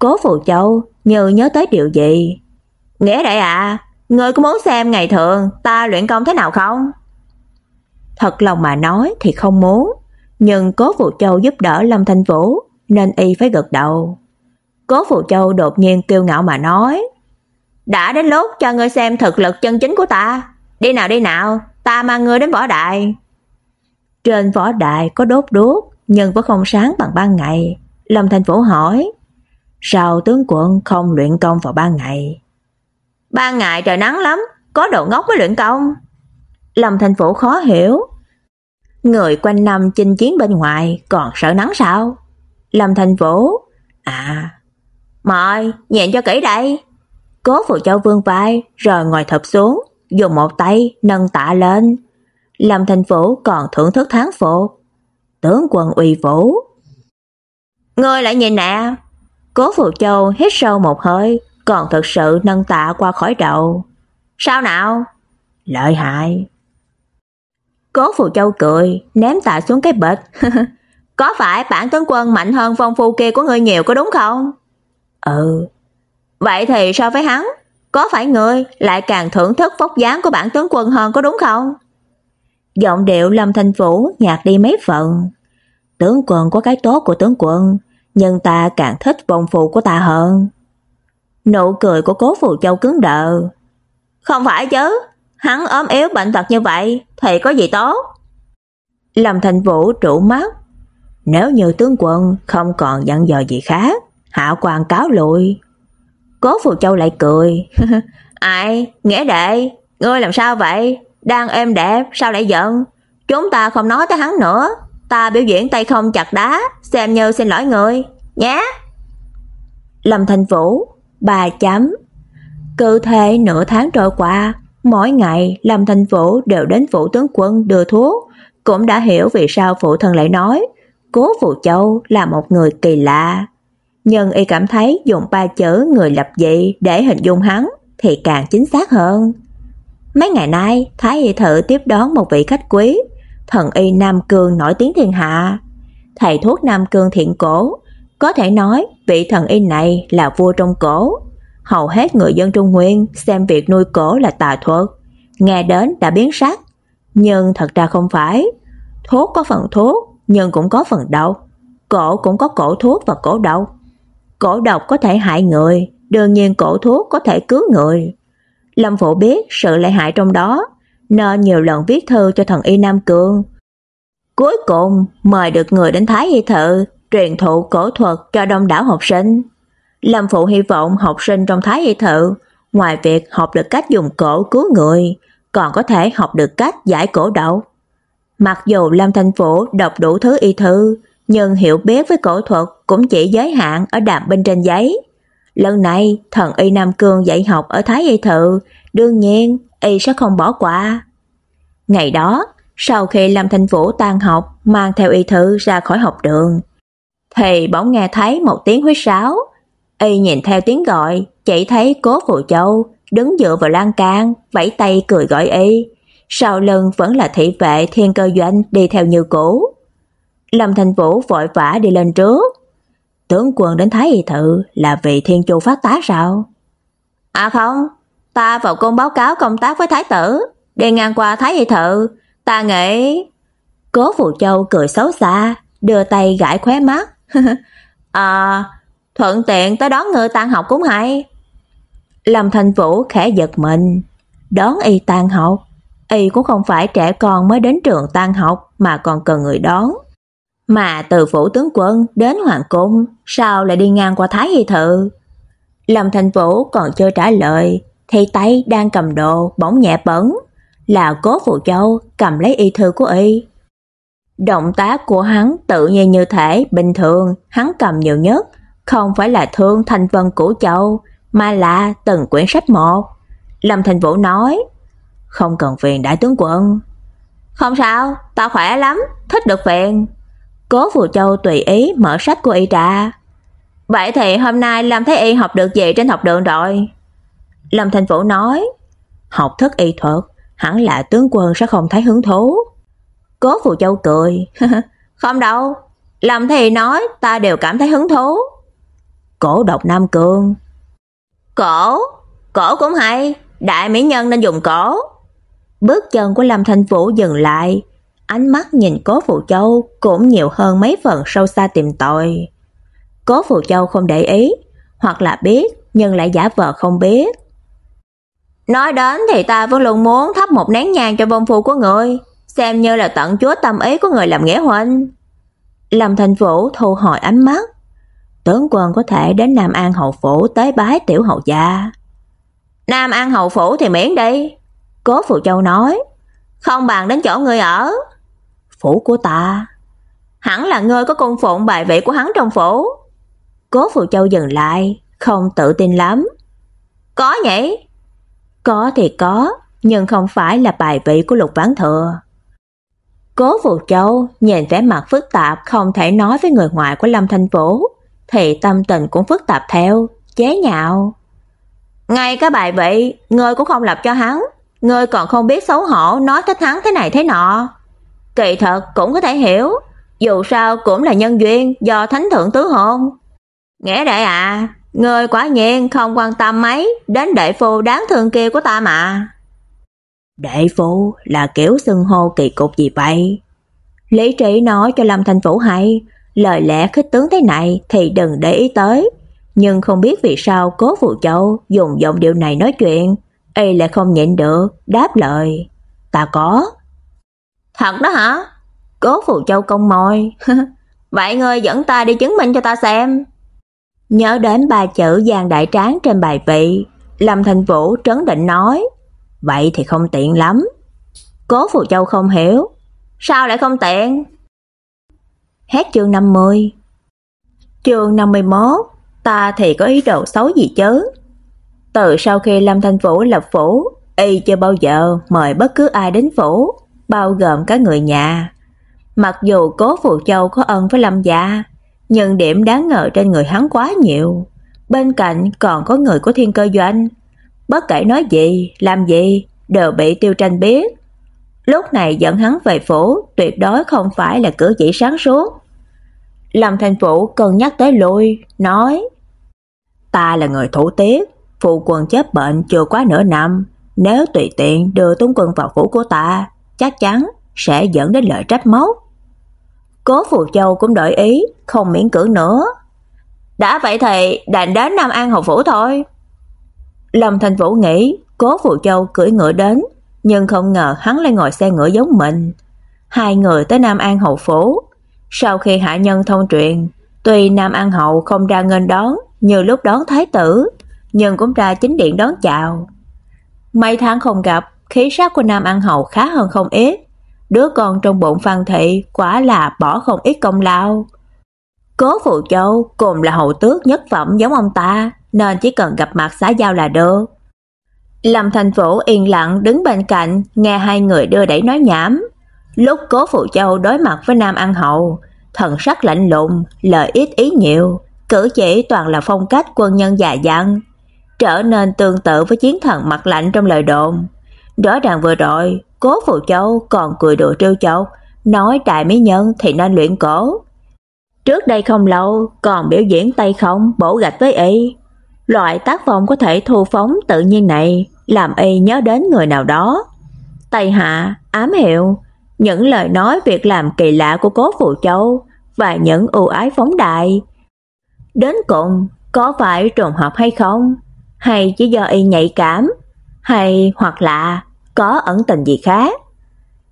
Cố Phù Châu như nhớ tới điều gì. Nghĩa đại à, ngươi có muốn xem ngày thường ta luyện công thế nào không? Thật lòng mà nói thì không muốn, nhưng Cố Phù Châu giúp đỡ Lâm Thanh Vũ nên y phải gật đầu. Cố Phù Châu đột nhiên kiêu ngạo mà nói: "Đã đến lúc cho ngươi xem thực lực chân chính của ta, đi nào đi nào, ta mang ngươi đến võ đại." Trên võ đại có đốt đuốc, nhưng vẫn không sáng bằng ban ngày. Lâm Thành Vũ hỏi: "Sao tướng quân không luyện công vào ban ngày?" "Ban ngày trời nắng lắm, có độ ngốc mới luyện công." Lâm Thành phủ khó hiểu. Người quanh năm chinh chiến bên ngoài còn sợ nắng sao? Lâm Thành phủ, à, mời, nhẹn cho kỹ đây. Cố Phụ Châu vương vai, rồi ngồi thập xuống, dùng một tay nâng tạ lên. Lâm Thành phủ còn thưởng thức tháng phục. Tướng quân uy vũ. Ngươi lại nhìn nè. Cố phù Châu hít sâu một hơi, còn thực sự nâng tạ qua khỏi đầu. Sao nào? Lợi hại. Cố Phù Châu cười, ném tạ xuống cái bệt. có phải bản tướng quân mạnh hơn phong phu kia của ngươi nhiều có đúng không? Ừ. Vậy thì so với hắn, có phải ngươi lại càng thưởng thức vóc dáng của bản tướng quân hơn có đúng không? Giọng điệu Lâm Thanh Vũ nhạt đi mấy phần. Tướng quân có cái tốt của tướng quân, nhưng ta càng thích vòng phụ của ta hơn. Nụ cười của Cố Phù Châu cứng đờ. Không phải chứ, hắn ốm yếu bệnh tật như vậy thì có gì tốt? Lâm Thành Vũ trụ mắt. Nếu như tướng quân không còn dặn dò gì khác, hạ quan cáo lui. Cố Phù Châu lại cười. Ai, nghĩa đệ, ngươi làm sao vậy? Đang êm đẹp, sao lại giận? Chúng ta không nói tới hắn nữa. Ta biểu diễn tay không chặt đá, xem như xin lỗi người, nhé. Lâm Thành Vũ, bà chấm. Cứ thế nửa tháng trôi qua, mỗi ngày Lâm Thành Vũ đều đến phủ tướng quân đưa thuốc, cũng đã hiểu vì sao phụ thân lại nói Cố Vũ Châu là một người kỳ lạ. Nhưng y cảm thấy dùng ba chữ người lập dị để hình dung hắn thì càng chính xác hơn. Mấy ngày nay, Thái Y Thự tiếp đón một vị khách quý, thần y Nam Cương nổi tiếng thiên hạ. Thầy thuốc Nam Cương thiện cổ, có thể nói vị thần y này là vua trong cổ. Hầu hết người dân Trung Nguyên xem việc nuôi cổ là tà thuật, nghe đến đã biến sắc, nhưng thật ra không phải. Thuốc có phần thuốc, nhưng cũng có phần độc. Cổ cũng có cổ thuốc và cổ độc. Cổ độc có thể hại người, đương nhiên cổ thuốc có thể cứu người. Lâm Phổ biết sự lợi hại trong đó, nên nhiều lần viết thư cho thần y Nam Cương. Cuối cùng mời được người đến Thái Y Thự truyền thụ cổ thuật cho đông đảo học sinh. Lâm Phụ hy vọng học sinh trong Thái Y Thự, ngoài việc học được cách dùng cổ cứu người, còn có thể học được cách giải cổ đậu. Mặc dù Lâm Thanh Phủ đọc đủ thứ y thư, nhưng hiểu biết với cổ thuật cũng chỉ giới hạn ở đạm bên trên giấy. Lần này, thần y Nam Cương dạy học ở Thái Y Thự, đương nhiên y sẽ không bỏ qua. Ngày đó, sau khi Lâm Thanh Vũ tan học, mang theo y thư ra khỏi học đường, thì bỗng nghe thấy một tiếng huýt sáo. Y nhìn theo tiếng gọi, chỉ thấy Cố Phù Châu đứng dựa vào lan can, vẫy tay cười gọi y. Sau lưng vẫn là thị vệ thiên cơ doanh đi theo như cũ. Lâm Thành Vũ vội vã đi lên trước. Tướng quân đến Thái Y Thự là vì thiên chu phát tá sao? À không, ta vào cung báo cáo công tác với Thái tử, đi ngang qua Thái Y Thự, ta nghĩ... Cố Vũ Châu cười xấu xa, đưa tay gãi khóe mắt. à, thuận tiện tới đón người tan học cũng hay. Lâm Thành Vũ khẽ giật mình, đón y tan học, y cũng không phải trẻ con mới đến trường tan học mà còn cần người đón. Mà từ phủ tướng quân đến hoàng cung, sao lại đi ngang qua Thái Y Thự? Lâm Thành Vũ còn chưa trả lời, thì tay đang cầm đồ bỗng nhẹ bẩn, là Cố phù Châu cầm lấy y thư của y. Động tác của hắn tự nhiên như thể bình thường hắn cầm nhiều nhất, không phải là thương thành vân củ châu, mà là từng quyển sách một. Lâm Thành Vũ nói, không cần phiền đại tướng quân. Không sao, ta khỏe lắm, thích được phiền. Cố Phù Châu tùy ý mở sách của y ra. Vậy thì hôm nay Lâm Thái Y học được gì trên học đường rồi? Lâm Thành Vũ nói, học thức y thuật, hẳn là tướng quân sẽ không thấy hứng thú. Cố Phù Châu cười. không đâu, Lâm thì nói ta đều cảm thấy hứng thú. Cổ độc Nam Cương. Cổ, cổ cũng hay, đại mỹ nhân nên dùng cổ. Bước chân của Lâm thành Vũ dừng lại, ánh mắt nhìn Cố Phụ Châu cũng nhiều hơn mấy phần sâu xa tìm tội. Cố Phụ Châu không để ý, hoặc là biết nhưng lại giả vờ không biết. Nói đến thì ta vẫn luôn muốn thắp một nén nhang cho vong phu của người, xem như là tận chúa tâm ý của người làm nghĩa huynh. Lâm Thành Vũ thu hồi ánh mắt. Tướng quân có thể đến Nam An hậu phủ tế bái tiểu hậu gia. Nam An hậu phủ thì miễn đi. Cố Phụ Châu nói, không bằng đến chỗ người ở. Phủ của ta. Hẳn là ngươi có cung phụng bài vị của hắn trong phủ. Cố Phụ Châu dừng lại, không tự tin lắm. Có nhỉ? Có thì có, nhưng không phải là bài vị của Lục Vãn Thừa. Cố Vũ Châu nhìn vẻ mặt phức tạp không thể nói với người ngoài của Lâm Thanh Vũ, thì tâm tình cũng phức tạp theo, chế nhạo. Ngay cái bài vị, ngươi cũng không lập cho hắn, ngươi còn không biết xấu hổ nói thích hắn thế này thế nọ. Kỳ thật cũng có thể hiểu, dù sao cũng là nhân duyên do thánh thượng tứ hôn. Nghĩa đệ à, Người quả nhiên không quan tâm mấy đến đệ phu đáng thương kia của ta mà. Đệ phu là kiểu xưng hô kỳ cục gì vậy? Lý trí nói cho Lâm Thành Vũ hay, lời lẽ khích tướng thế này thì đừng để ý tới. Nhưng không biết vì sao Cố Phụ Châu dùng giọng điệu này nói chuyện, y lại không nhịn được, đáp lời. Ta có. Thật đó hả? Cố Phụ Châu công môi. Vậy ngươi dẫn ta đi chứng minh cho ta xem. Nhớ đến ba chữ Giang Đại Tráng trên bài vị, Lâm Thành Vũ trấn định nói, vậy thì không tiện lắm. Cố Phù Châu không hiểu, sao lại không tiện? Hết chương 50 Chương 51 Ta thì có ý đồ xấu gì chứ? Từ sau khi Lâm Thành Vũ lập phủ, y chưa bao giờ mời bất cứ ai đến phủ, bao gồm cả người nhà. Mặc dù Cố Phù Châu có ân với Lâm gia, nhưng điểm đáng ngờ trên người hắn quá nhiều. Bên cạnh còn có người của thiên cơ doanh. Bất kể nói gì, làm gì, đều bị tiêu tranh biết. Lúc này dẫn hắn về phủ tuyệt đối không phải là cử chỉ sáng suốt. Lâm Thành Vũ cần nhắc tới lui, nói Ta là người thủ tiết, phụ quân chết bệnh chưa quá nửa năm. Nếu tùy tiện đưa Tung quân vào phủ của ta, chắc chắn sẽ dẫn đến lợi trách móc. Cố Phù Châu cũng đổi ý, không miễn cưỡng nữa. Đã vậy thì đành đến Nam An hầu phủ thôi. Lâm Thành Vũ nghĩ Cố Phù Châu cưỡi ngựa đến, nhưng không ngờ hắn lại ngồi xe ngựa giống mình. Hai người tới Nam An hầu phủ. Sau khi hạ nhân thông truyện, tuy Nam An hậu không ra nghênh đón như lúc đón thái tử, nhưng cũng ra chính điện đón chào. Mấy tháng không gặp, khí sắc của Nam An hậu khá hơn không ít đứa con trong bụng Phan Thị quả là bỏ không ít công lao. Cố Phụ Châu cùng là hậu tước nhất phẩm giống ông ta, nên chỉ cần gặp mặt xã giao là được. Lâm Thành Vũ yên lặng đứng bên cạnh, nghe hai người đưa đẩy nói nhảm. Lúc Cố Phụ Châu đối mặt với Nam An Hậu, thần sắc lạnh lùng, lời ít ý nhiều, cử chỉ toàn là phong cách quân nhân già dặn, trở nên tương tự với chiến thần mặt lạnh trong lời đồn. Rõ ràng vừa rồi, Cố Phù Châu còn cười đùa trêu chọc, nói đại mỹ nhân thì nên luyện cổ. Trước đây không lâu còn biểu diễn tay không bổ gạch với y. Loại tác phong có thể thu phóng tự nhiên này làm y nhớ đến người nào đó. Tay hạ, ám hiệu, những lời nói việc làm kỳ lạ của Cố Phù Châu và những ưu ái phóng đại. Đến cùng, có phải trùng hợp hay không? Hay chỉ do y nhạy cảm? Hay hoặc là có ẩn tình gì khác.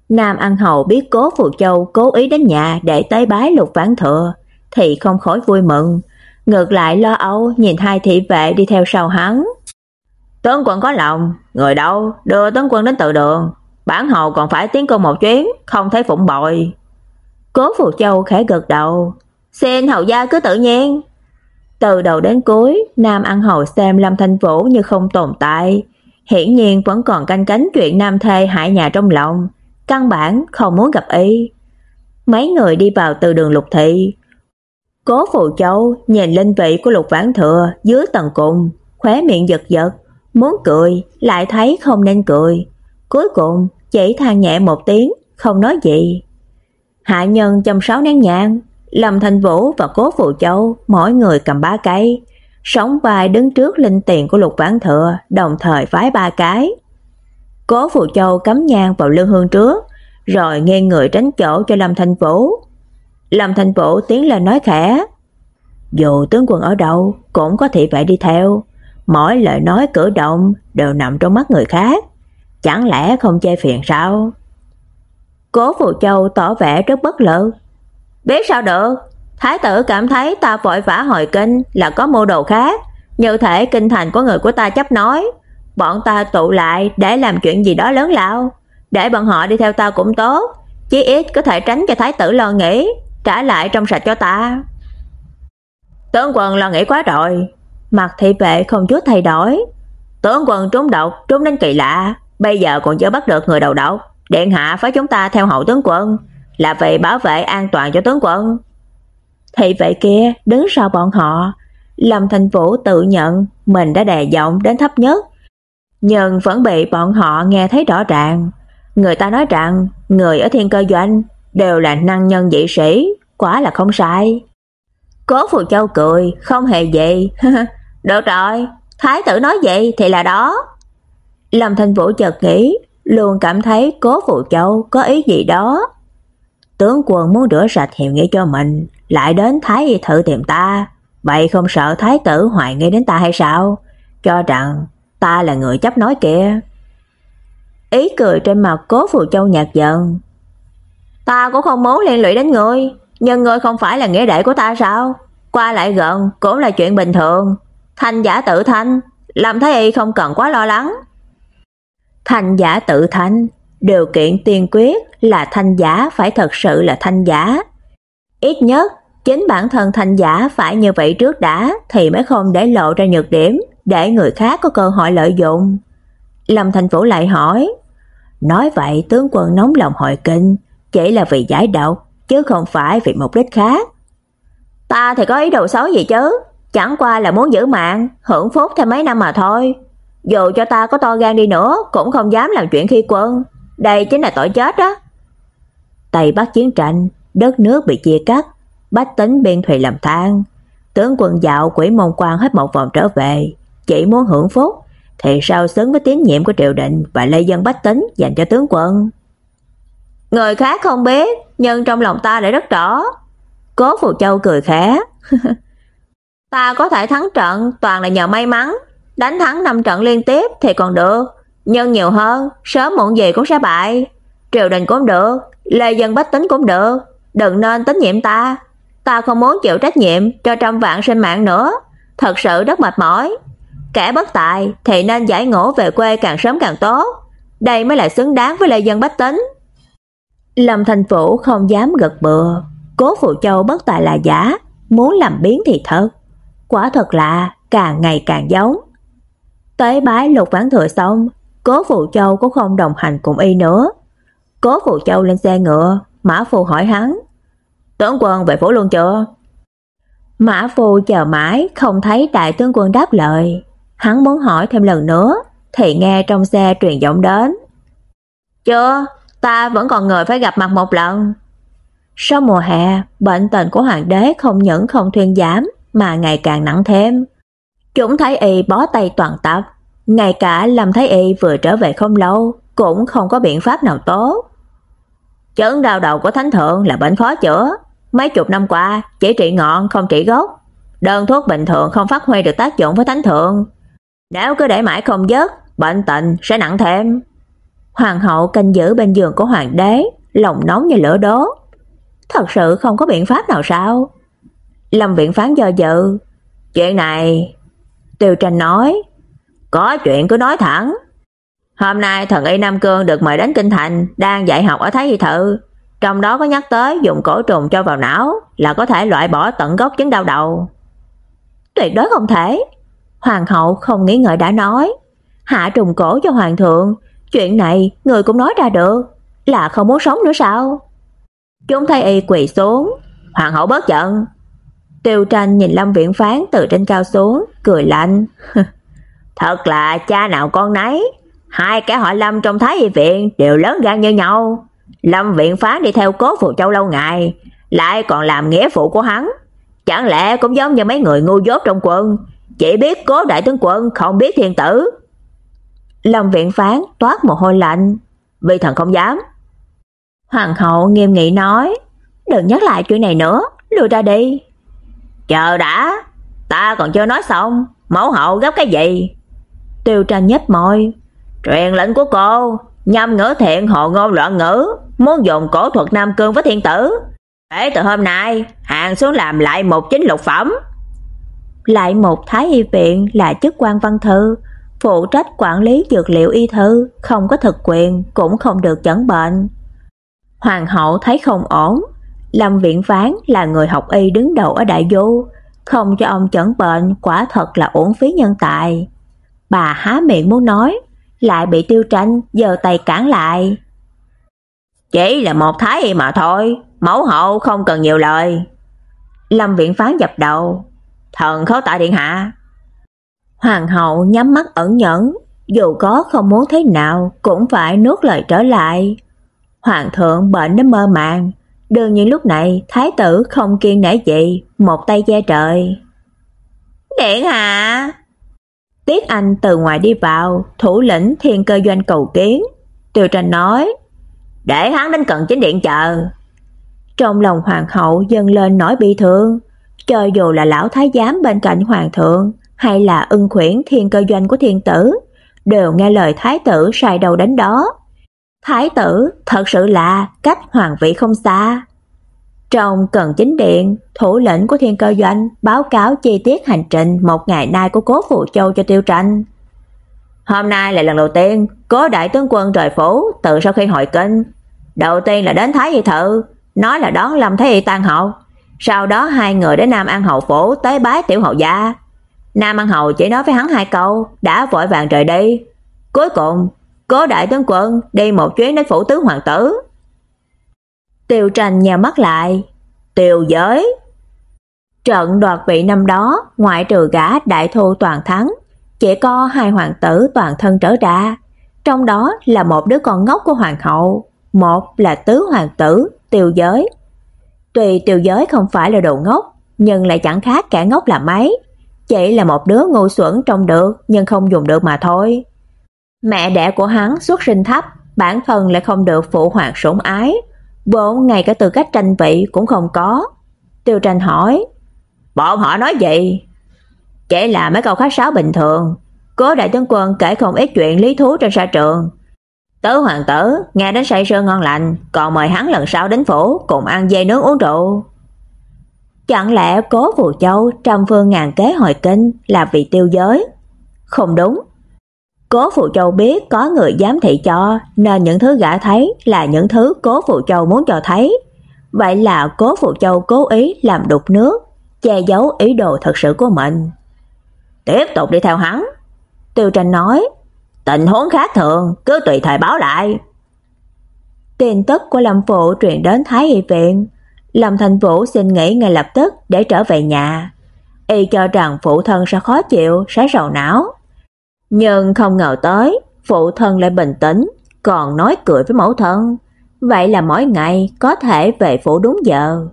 Nam An Hầu biết Cố Phù Châu cố ý đến nhà để tế bái Lục Vãn Thừa, thì không khỏi vui mừng, ngược lại lo âu nhìn hai thị vệ đi theo sau hắn. Tướng quân có lòng, người đâu, đưa tướng quân đến tự đường, bản hầu còn phải tiến công một chuyến, không thấy phụng bội. Cố Phù Châu khẽ gật đầu, xin hầu gia cứ tự nhiên. Từ đầu đến cuối, Nam An Hầu xem Lâm Thanh Vũ như không tồn tại, hiển nhiên vẫn còn canh cánh chuyện nam thê hại nhà trong lòng, căn bản không muốn gặp y. Mấy người đi vào từ đường Lục Thị. Cố Phù Châu nhìn lên vị của Lục Vãn Thừa dưới tầng cùng, khóe miệng giật giật, muốn cười lại thấy không nên cười. Cuối cùng chỉ than nhẹ một tiếng, không nói gì. Hạ nhân chăm sáu nén nhang, Lâm Thành Vũ và Cố Phù Châu mỗi người cầm ba cây, sóng vai đứng trước linh tiền của Lục Vãn Thừa, đồng thời vái ba cái. Cố Phù Châu cắm nhang vào lưng hương trước, rồi nghe người tránh chỗ cho Lâm Thanh Vũ. Lâm Thanh Vũ tiến lên nói khẽ, dù tướng quân ở đâu cũng có thị vệ đi theo, mỗi lời nói cử động đều nằm trong mắt người khác, chẳng lẽ không chê phiền sao? Cố Phù Châu tỏ vẻ rất bất lực. Biết sao được, Thái tử cảm thấy ta vội vã hồi kinh là có mưu đồ khác, như thể kinh thành của người của ta chấp nói, bọn ta tụ lại để làm chuyện gì đó lớn lao, để bọn họ đi theo ta cũng tốt, chí ít có thể tránh cho thái tử lo nghĩ, trả lại trong sạch cho ta. Tướng quân lo nghĩ quá rồi, mặt thị vệ không chút thay đổi. Tướng quân trúng độc, trúng đến kỳ lạ, bây giờ còn chưa bắt được người đầu độc, điện hạ phải chúng ta theo hậu tướng quân, là vì bảo vệ an toàn cho tướng quân. Thị vệ kia đứng sau bọn họ, Lâm Thành Vũ tự nhận mình đã đè giọng đến thấp nhất, nhưng vẫn bị bọn họ nghe thấy rõ ràng. Người ta nói rằng người ở thiên cơ doanh đều là năng nhân dị sĩ, quả là không sai. Cố Phù Châu cười, không hề gì, Được rồi, thái tử nói vậy thì là đó. Lâm thành Vũ chợt nghĩ, luôn cảm thấy Cố Phụ Châu có ý gì đó. Tướng quân muốn rửa sạch hiểu nghĩa cho mình, lại đến Thái y thử tìm ta, vậy không sợ thái tử hoài nghi đến ta hay sao? Cho rằng ta là người chấp nói kia. Ý cười trên mặt Cố phù Châu nhạt dần. Ta cũng không muốn liên lụy đến ngươi, nhưng ngươi không phải là nghĩa đệ của ta sao? Qua lại gần cũng là chuyện bình thường. Thanh giả tự thanh, làm thái y không cần quá lo lắng. Thanh giả tự thanh, điều kiện tiên quyết là thanh giả phải thật sự là thanh giả. Ít nhất, chính bản thân thanh giả phải như vậy trước đã thì mới không để lộ ra nhược điểm để người khác có cơ hội lợi dụng. Lâm Thành Vũ lại hỏi, nói vậy tướng quân nóng lòng hội kinh chỉ là vì giải độc chứ không phải vì mục đích khác. Ta thì có ý đồ xấu gì chứ, chẳng qua là muốn giữ mạng, hưởng phúc thêm mấy năm mà thôi. Dù cho ta có to gan đi nữa cũng không dám làm chuyện khi quân, đây chính là tội chết đó. Tây Bắc chiến tranh, đất nước bị chia cắt, bách tính biên thùy làm than, tướng quân dạo quỷ môn quan hết một vòng trở về, chỉ muốn hưởng phúc thì sao xứng với tín nhiệm của triều đình và lê dân bách tính dành cho tướng quân. Người khác không biết, nhưng trong lòng ta lại rất rõ. Cố Phù Châu cười khẽ. ta có thể thắng trận toàn là nhờ may mắn, đánh thắng 5 trận liên tiếp thì còn được, nhưng nhiều hơn, sớm muộn gì cũng sẽ bại. Triều đình cũng được, lê dân bách tính cũng được, đừng nên tín nhiệm ta. Ta không muốn chịu trách nhiệm cho trăm vạn sinh mạng nữa, thật sự rất mệt mỏi. Kẻ bất tài thì nên giải ngũ về quê càng sớm càng tốt, đây mới là xứng đáng với lê dân bách tính. Lâm Thành Vũ không dám gật bừa, Cố Phụ Châu bất tài là giả, muốn làm biến thì thật. Quả thật là càng ngày càng giống. Tới bái lục vãn thừa xong, Cố Phụ Châu cũng không đồng hành cùng y nữa. Cố Phụ Châu lên xe ngựa, Mã phù hỏi hắn. Tướng quân về phủ luôn chưa? Mã Phu chờ mãi không thấy đại tướng quân đáp lời. Hắn muốn hỏi thêm lần nữa, thì nghe trong xe truyền giọng đến. Chưa, ta vẫn còn người phải gặp mặt một lần. Sau mùa hè, bệnh tình của hoàng đế không những không thuyên giảm mà ngày càng nặng thêm. Chúng Thái y bó tay toàn tập, ngay cả Lâm Thái Y vừa trở về không lâu cũng không có biện pháp nào tốt. Chứng đau đầu của thánh thượng là bệnh khó chữa, mấy chục năm qua chỉ trị ngọn không trị gốc. Đơn thuốc bình thường không phát huy được tác dụng với thánh thượng. Nếu cứ để mãi không dứt, bệnh tình sẽ nặng thêm. Hoàng hậu canh giữ bên giường của hoàng đế, lòng nóng như lửa đốt. Thật sự không có biện pháp nào sao? Lâm viện phán do dự. Chuyện này... Tiêu tranh nói. Có chuyện cứ nói thẳng. Hôm nay thần y Nam Cương được mời đến Kinh Thành, đang dạy học ở Thái Y Thự. Trong đó có nhắc tới dùng cổ trùng cho vào não là có thể loại bỏ tận gốc chứng đau đầu. Tuyệt đối không thể. Hoàng hậu không nghĩ ngợi đã nói. Hạ trùng cổ cho hoàng thượng Chuyện này người cũng nói ra được, là không muốn sống nữa sao? Chúng thấy y quỳ xuống, hoàng hậu bớt giận. Tiêu tranh nhìn Lâm Viễn Phán từ trên cao xuống, cười lạnh. Thật là cha nào con nấy, hai kẻ họ Lâm trong Thái Y Viện đều lớn gan như nhau. Lâm Viện Phán đi theo cố phụ châu lâu ngày, lại còn làm nghĩa phụ của hắn. Chẳng lẽ cũng giống như mấy người ngu dốt trong quân, chỉ biết cố đại tướng quân không biết thiên tử, Lâm viện phán toát mồ hôi lạnh, vì thần không dám. Hoàng hậu nghiêm nghị nói, đừng nhắc lại chuyện này nữa, lùi ra đi. Chờ đã, ta còn chưa nói xong, mẫu hậu gấp cái gì? Tiêu tranh nhếch môi, truyền lệnh của cô, nhâm ngữ thiện hồ ngôn loạn ngữ, muốn dùng cổ thuật nam cương với thiên tử. Kể từ hôm nay, hàng xuống làm lại một chính lục phẩm. Lại một thái y viện là chức quan văn thư, phụ trách quản lý dược liệu y thư, không có thực quyền, cũng không được chẩn bệnh. Hoàng hậu thấy không ổn, Lâm Viện Phán là người học y đứng đầu ở Đại Du, không cho ông chẩn bệnh quả thật là uổng phí nhân tài. Bà há miệng muốn nói, lại bị Tiêu Tranh giơ tay cản lại. Chỉ là một thái y mà thôi, mẫu hậu không cần nhiều lời. Lâm Viện Phán dập đầu, thần khấu tại điện hạ. Hoàng hậu nhắm mắt ẩn nhẫn, dù có không muốn thế nào cũng phải nuốt lời trở lại. Hoàng thượng bệnh đến mơ màng, đương nhiên lúc này thái tử không kiên nể gì, một tay che trời. điện hạ. Tiết Anh từ ngoài đi vào, thủ lĩnh thiên cơ doanh cầu kiến. Tiêu Tranh nói, để hắn đến cận chính điện chờ. Trong lòng hoàng hậu dâng lên nỗi bi thương, cho dù là lão thái giám bên cạnh hoàng thượng hay là ưng khuyển thiên cơ doanh của thiên tử, đều nghe lời thái tử sai đầu đánh đó. Thái tử thật sự là cách hoàng vị không xa. Trong cần chính điện, thủ lĩnh của thiên cơ doanh báo cáo chi tiết hành trình một ngày nay của cố phụ châu cho tiêu tranh. Hôm nay là lần đầu tiên cố đại tướng quân rời phủ từ sau khi hội kinh. Đầu tiên là đến Thái Y Thự, nói là đón Lâm Thái Y tan hậu. Sau đó hai người đến Nam An Hậu Phủ tế bái tiểu hậu gia. Nam An Hậu chỉ nói với hắn hai câu, đã vội vàng rời đi. Cuối cùng, cố đại tướng quân đi một chuyến đến phủ tướng hoàng tử. Tiêu tranh nhà mắt lại. Tiêu giới. Trận đoạt vị năm đó, ngoại trừ gã đại thu toàn thắng, chỉ có hai hoàng tử toàn thân trở ra. Trong đó là một đứa con ngốc của hoàng hậu, một là tứ hoàng tử, tiêu giới. Tuy tiêu giới không phải là đồ ngốc, nhưng lại chẳng khác kẻ ngốc là mấy. Chỉ là một đứa ngu xuẩn trông được nhưng không dùng được mà thôi. Mẹ đẻ của hắn xuất sinh thấp, bản thân lại không được phụ hoàng sủng ái, Bộ ngay cả tư cách tranh vị cũng không có. Tiêu tranh hỏi, bọn họ nói gì? Chỉ là mấy câu khách sáo bình thường, cố đại tướng quân kể không ít chuyện lý thú trên sa trường. Tứ hoàng tử nghe đến say sưa ngon lành, còn mời hắn lần sau đến phủ cùng ăn dê nướng uống rượu. Chẳng lẽ cố Vũ Châu trăm phương ngàn kế hồi kinh là vì tiêu giới? Không đúng. Cố Phụ Châu biết có người dám thị cho, nên những thứ gã thấy là những thứ Cố Phụ Châu muốn cho thấy. Vậy là Cố Phụ Châu cố ý làm đục nước, che giấu ý đồ thật sự của mình. Tiếp tục đi theo hắn. Tiêu Tranh nói, tình huống khác thường, cứ tùy thời báo lại. Tin tức của Lâm Phụ truyền đến Thái Y viện, Lâm Thành Vũ xin nghỉ ngay lập tức để trở về nhà. Y cho rằng phụ thân sẽ khó chịu, sẽ sầu não. Nhưng không ngờ tới, phụ thân lại bình tĩnh, còn nói cười với mẫu thân. Vậy là mỗi ngày có thể về phủ đúng giờ.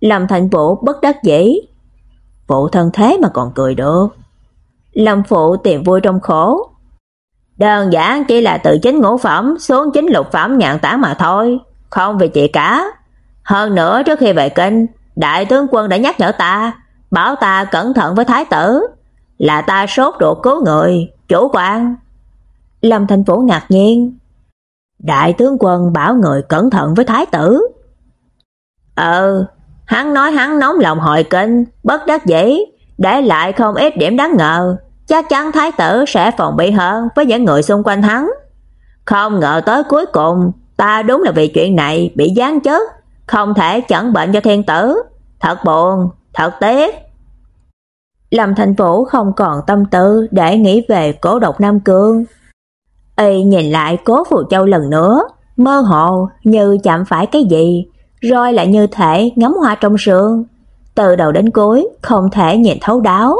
Lâm Thành Vũ bất đắc dĩ. Phụ thân thế mà còn cười được. Lâm Phụ tìm vui trong khổ. Đơn giản chỉ là từ chính ngũ phẩm xuống chính lục phẩm nhạn tán mà thôi, không vì chị cả. Hơn nữa trước khi về kinh, đại tướng quân đã nhắc nhở ta, bảo ta cẩn thận với thái tử, là ta sốt ruột cứu người, chủ quan. Lâm Thành phố ngạc nhiên. Đại tướng quân bảo người cẩn thận với thái tử. ờ hắn nói hắn nóng lòng hội kinh, bất đắc dĩ, để lại không ít điểm đáng ngờ, chắc chắn thái tử sẽ phòng bị hơn với những người xung quanh hắn. Không ngờ tới cuối cùng, ta đúng là vì chuyện này bị giáng chết, không thể chẩn bệnh cho thiên tử, thật buồn, thật tiếc. Lâm Thành Vũ không còn tâm tư để nghĩ về cố độc Nam Cương. Y nhìn lại cố Phù Châu lần nữa, mơ hồ như chạm phải cái gì, rồi lại như thể ngắm hoa trong sương. Từ đầu đến cuối không thể nhìn thấu đáo.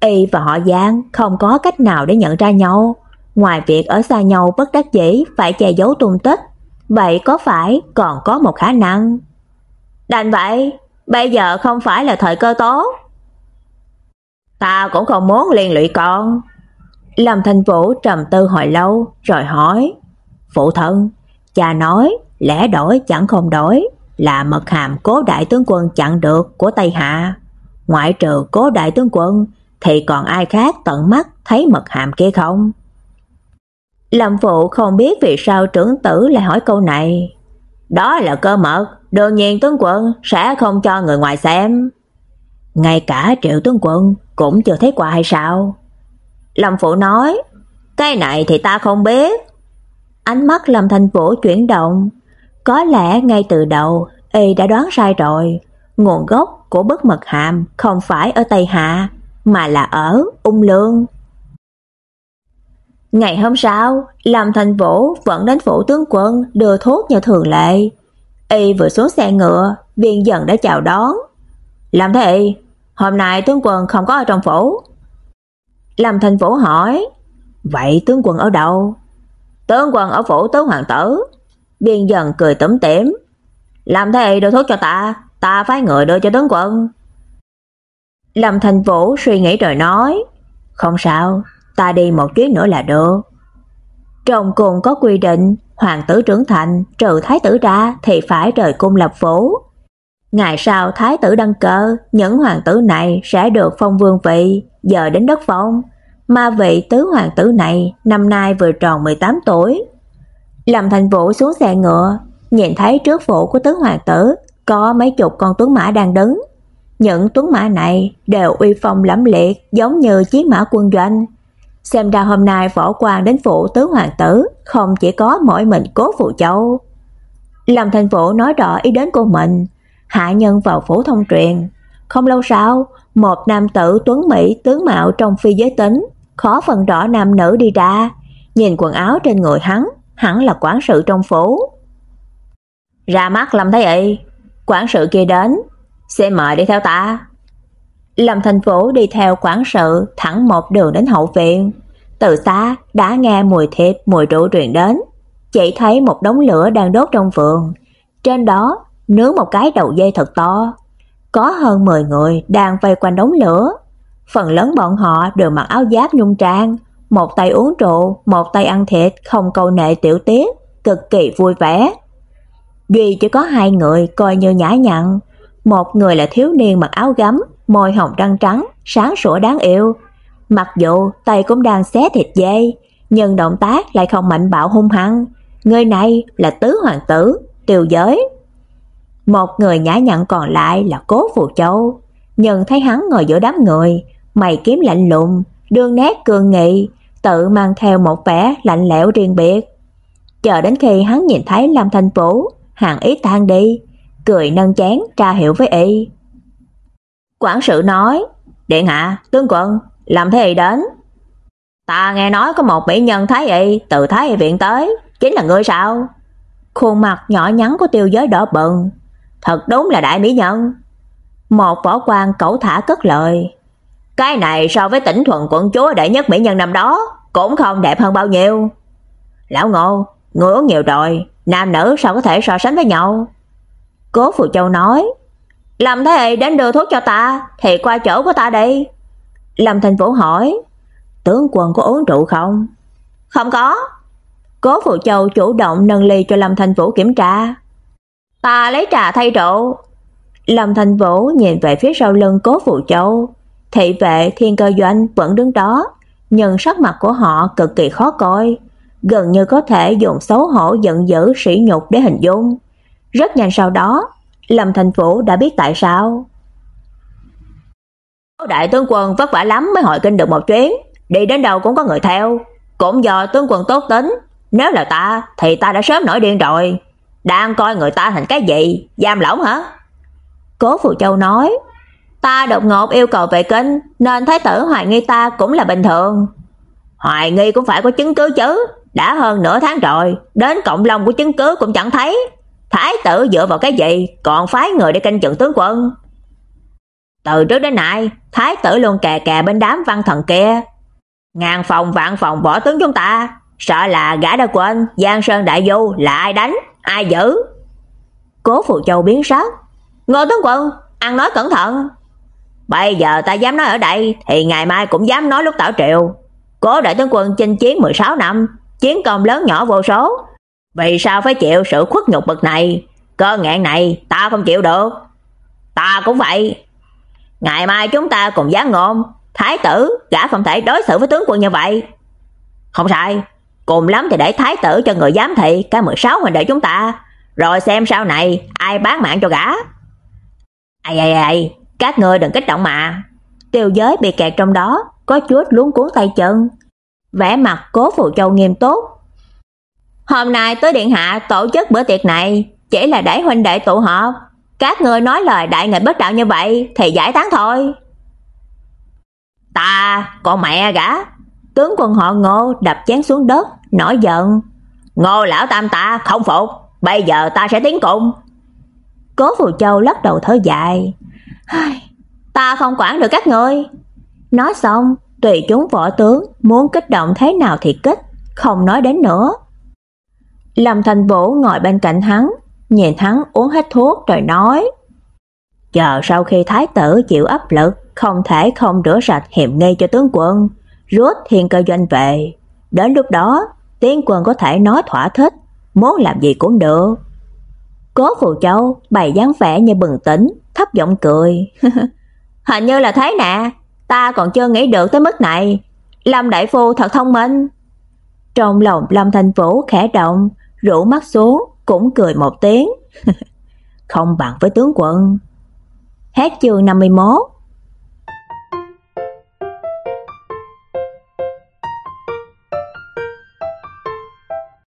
Y và họ Giang không có cách nào để nhận ra nhau, ngoài việc ở xa nhau bất đắc dĩ phải che giấu tung tích. Vậy có phải còn có một khả năng? Đành vậy, bây giờ không phải là thời cơ tốt. Ta cũng không muốn liên lụy con. Lâm Thành Vũ trầm tư hồi lâu rồi hỏi, "Phụ thân, cha nói lẽ đổi chẳng không đổi, là mật hàm Cố đại tướng quân chặn được của Tây Hạ, ngoại trừ Cố đại tướng quân thì còn ai khác tận mắt thấy mật hàm kia không?" Lâm Phụ không biết vì sao trưởng tử lại hỏi câu này. Đó là cơ mật, đương nhiên tướng quân sẽ không cho người ngoài xem. Ngay cả triệu tướng quân cũng chưa thấy qua hay sao? Lâm Phụ nói, cái này thì ta không biết. Ánh mắt Lâm Thành Vũ chuyển động, có lẽ ngay từ đầu y đã đoán sai rồi, nguồn gốc của bức mật hàm không phải ở Tây Hạ, mà là ở Ung Lương. Ngày hôm sau, Lâm Thành Vũ vẫn đến phủ tướng quân đưa thuốc như thường lệ. Y vừa xuống xe ngựa, viên dần đã chào đón. Làm thế, hôm nay tướng quân không có ở trong phủ. Lâm Thành Vũ hỏi, vậy tướng quân ở đâu? Tướng quân ở phủ tứ hoàng tử. biên dần cười tủm tỉm. Làm thế đưa thuốc cho ta, ta phái người đưa cho tướng quân. Lâm Thành Vũ suy nghĩ rồi nói, không sao, ta đi một chuyến nữa là được. Trong cùng có quy định, hoàng tử trưởng thành trừ thái tử ra thì phải rời cung lập phủ. Ngày sau thái tử đăng cơ, những hoàng tử này sẽ được phong vương vị, giờ đến đất phong, mà vị tứ hoàng tử này năm nay vừa tròn 18 tuổi. Lâm Thành Vũ xuống xe ngựa, nhìn thấy trước phủ của tứ hoàng tử có mấy chục con tuấn mã đang đứng. Những tuấn mã này đều uy phong lẫm liệt giống như chiến mã quân doanh. Xem ra hôm nay võ quan đến phủ tứ hoàng tử không chỉ có mỗi mình cố phụ châu. Lâm Thành Vũ nói rõ ý đến của mình, hạ nhân vào phủ thông truyền. Không lâu sau, một nam tử tuấn mỹ tướng mạo trong phi giới tính, khó phần rõ nam nữ đi ra, nhìn quần áo trên người hắn, hẳn là quản sự trong phủ. Ra mắt Lâm Thái Y, quản sự kia đến, sẽ mời đi theo ta." Lâm Thành Vũ đi theo quản sự thẳng một đường đến hậu viện. Từ xa đã nghe mùi thịt, mùi rượu truyền đến, chỉ thấy một đống lửa đang đốt trong vườn. Trên đó nướng một cái đầu dây thật to. Có hơn 10 người đang vây quanh đống lửa. Phần lớn bọn họ đều mặc áo giáp nhung trang, một tay uống rượu, một tay ăn thịt, không câu nệ tiểu tiết, cực kỳ vui vẻ. Duy chỉ có hai người coi như nhã nhặn, một người là thiếu niên mặc áo gấm, môi hồng răng trắng, sáng sủa đáng yêu. Mặc dù tay cũng đang xé thịt dê, nhưng động tác lại không mạnh bạo hung hăng. Người này là tứ hoàng tử, tiêu giới. Một người nhã nhặn còn lại là Cố Phù Châu, nhưng thấy hắn ngồi giữa đám người, mày kiếm lạnh lùng, đường nét cường nghị, tự mang theo một vẻ lạnh lẽo riêng biệt. Chờ đến khi hắn nhìn thấy Lâm Thành Vũ, hàng ý tan đi, cười nâng chén tra hiệu với y. Quản sự nói, Điện hạ, tướng quân, làm thế y đến. Ta nghe nói có một mỹ nhân thái y từ thái y viện tới, chính là ngươi sao? Khuôn mặt nhỏ nhắn của tiêu giới đỏ bừng, thật đúng là đại mỹ nhân. Một võ quan cẩu thả cất lời. Cái này so với tỉnh thuần quận chúa đệ nhất mỹ nhân năm đó, cũng không đẹp hơn bao nhiêu. Lão ngô, ngươi uống nhiều rồi, nam nữ sao có thể so sánh với nhau? Cố Phụ Châu nói, làm thế đến đưa thuốc cho ta, thì qua chỗ của ta đi. Lâm Thành Vũ hỏi, tướng quân có uống rượu không? Không có. Cố Phụ Châu chủ động nâng ly cho Lâm Thành Vũ kiểm tra. Ta lấy trà thay rượu. Lâm Thành Vũ nhìn về phía sau lưng Cố Phụ Châu, thị vệ Thiên Cơ Doanh vẫn đứng đó, nhưng sắc mặt của họ cực kỳ khó coi, gần như có thể dùng xấu hổ giận dữ sỉ nhục để hình dung. Rất nhanh sau đó, Lâm Thành Vũ đã biết tại sao. Đại tướng quân vất vả lắm mới hội kinh được một chuyến, đi đến đâu cũng có người theo, cũng do tướng quân tốt tính, nếu là ta thì ta đã sớm nổi điên rồi. Đang coi người ta thành cái gì, giam lỏng hả? Cố Phù Châu nói, ta đột ngột yêu cầu về kinh, nên thái tử hoài nghi ta cũng là bình thường. Hoài nghi cũng phải có chứng cứ chứ, đã hơn nửa tháng rồi, đến cộng long của chứng cứ cũng chẳng thấy. Thái tử dựa vào cái gì còn phái người để canh chừng tướng quân? Từ trước đến nay, thái tử luôn kè kè bên đám văn thần kia. Ngàn phòng vạn phòng bỏ tướng chúng ta, sợ là gã đã quên Giang Sơn Đại Du là ai đánh, ai giữ. Cố Phù Châu biến sắc. Ngô tướng quân, ăn nói cẩn thận. Bây giờ ta dám nói ở đây thì ngày mai cũng dám nói lúc tảo triều. Cố đại tướng quân chinh chiến 16 năm, chiến công lớn nhỏ vô số, vì sao phải chịu sự khuất nhục bậc này? Cơ ngạn này ta không chịu được. Ta cũng vậy. Ngày mai chúng ta cùng giáng ngôn, thái tử gã không thể đối xử với tướng quân như vậy. Không sai, cùng lắm thì để thái tử cho người giám thị cái 16 huynh đệ chúng ta, rồi xem sau này ai bán mạng cho gã. Ai ai ai, các ngươi đừng kích động mà. Tiêu giới bị kẹt trong đó, có chút luống cuốn tay chân. Vẻ mặt Cố Phù Châu nghiêm túc, Hôm nay tới điện hạ tổ chức bữa tiệc này, chỉ là để huynh đệ tụ họp. Các người nói lời đại nghịch bất đạo như vậy thì giải tán thôi. Ta, con mẹ gã. Tướng quân họ Ngô đập chén xuống đất, nổi giận. Ngô lão tam ta không phục, bây giờ ta sẽ tiến cùng. Cố Phù Châu lắc đầu thở dài. Ta không quản được các ngươi. Nói xong, tùy chúng võ tướng muốn kích động thế nào thì kích, không nói đến nữa. Lâm Thành Vũ ngồi bên cạnh hắn, nhìn hắn uống hết thuốc rồi nói: "Chờ sau khi thái tử chịu áp lực, không thể không rửa sạch hiểm nghi cho tướng quân, rút thiên cơ doanh về. Đến lúc đó, tiến quân có thể nói thỏa thích, muốn làm gì cũng được. Cố Phù Châu bày dáng vẻ như bừng tỉnh, thấp giọng cười. Hình như là thế nè, ta còn chưa nghĩ được tới mức này. Lâm đại phu thật thông minh. Trong lòng Lâm Thành Vũ khẽ động, rũ mắt xuống, cũng cười một tiếng. Không bằng với tướng quân. Hết chương 51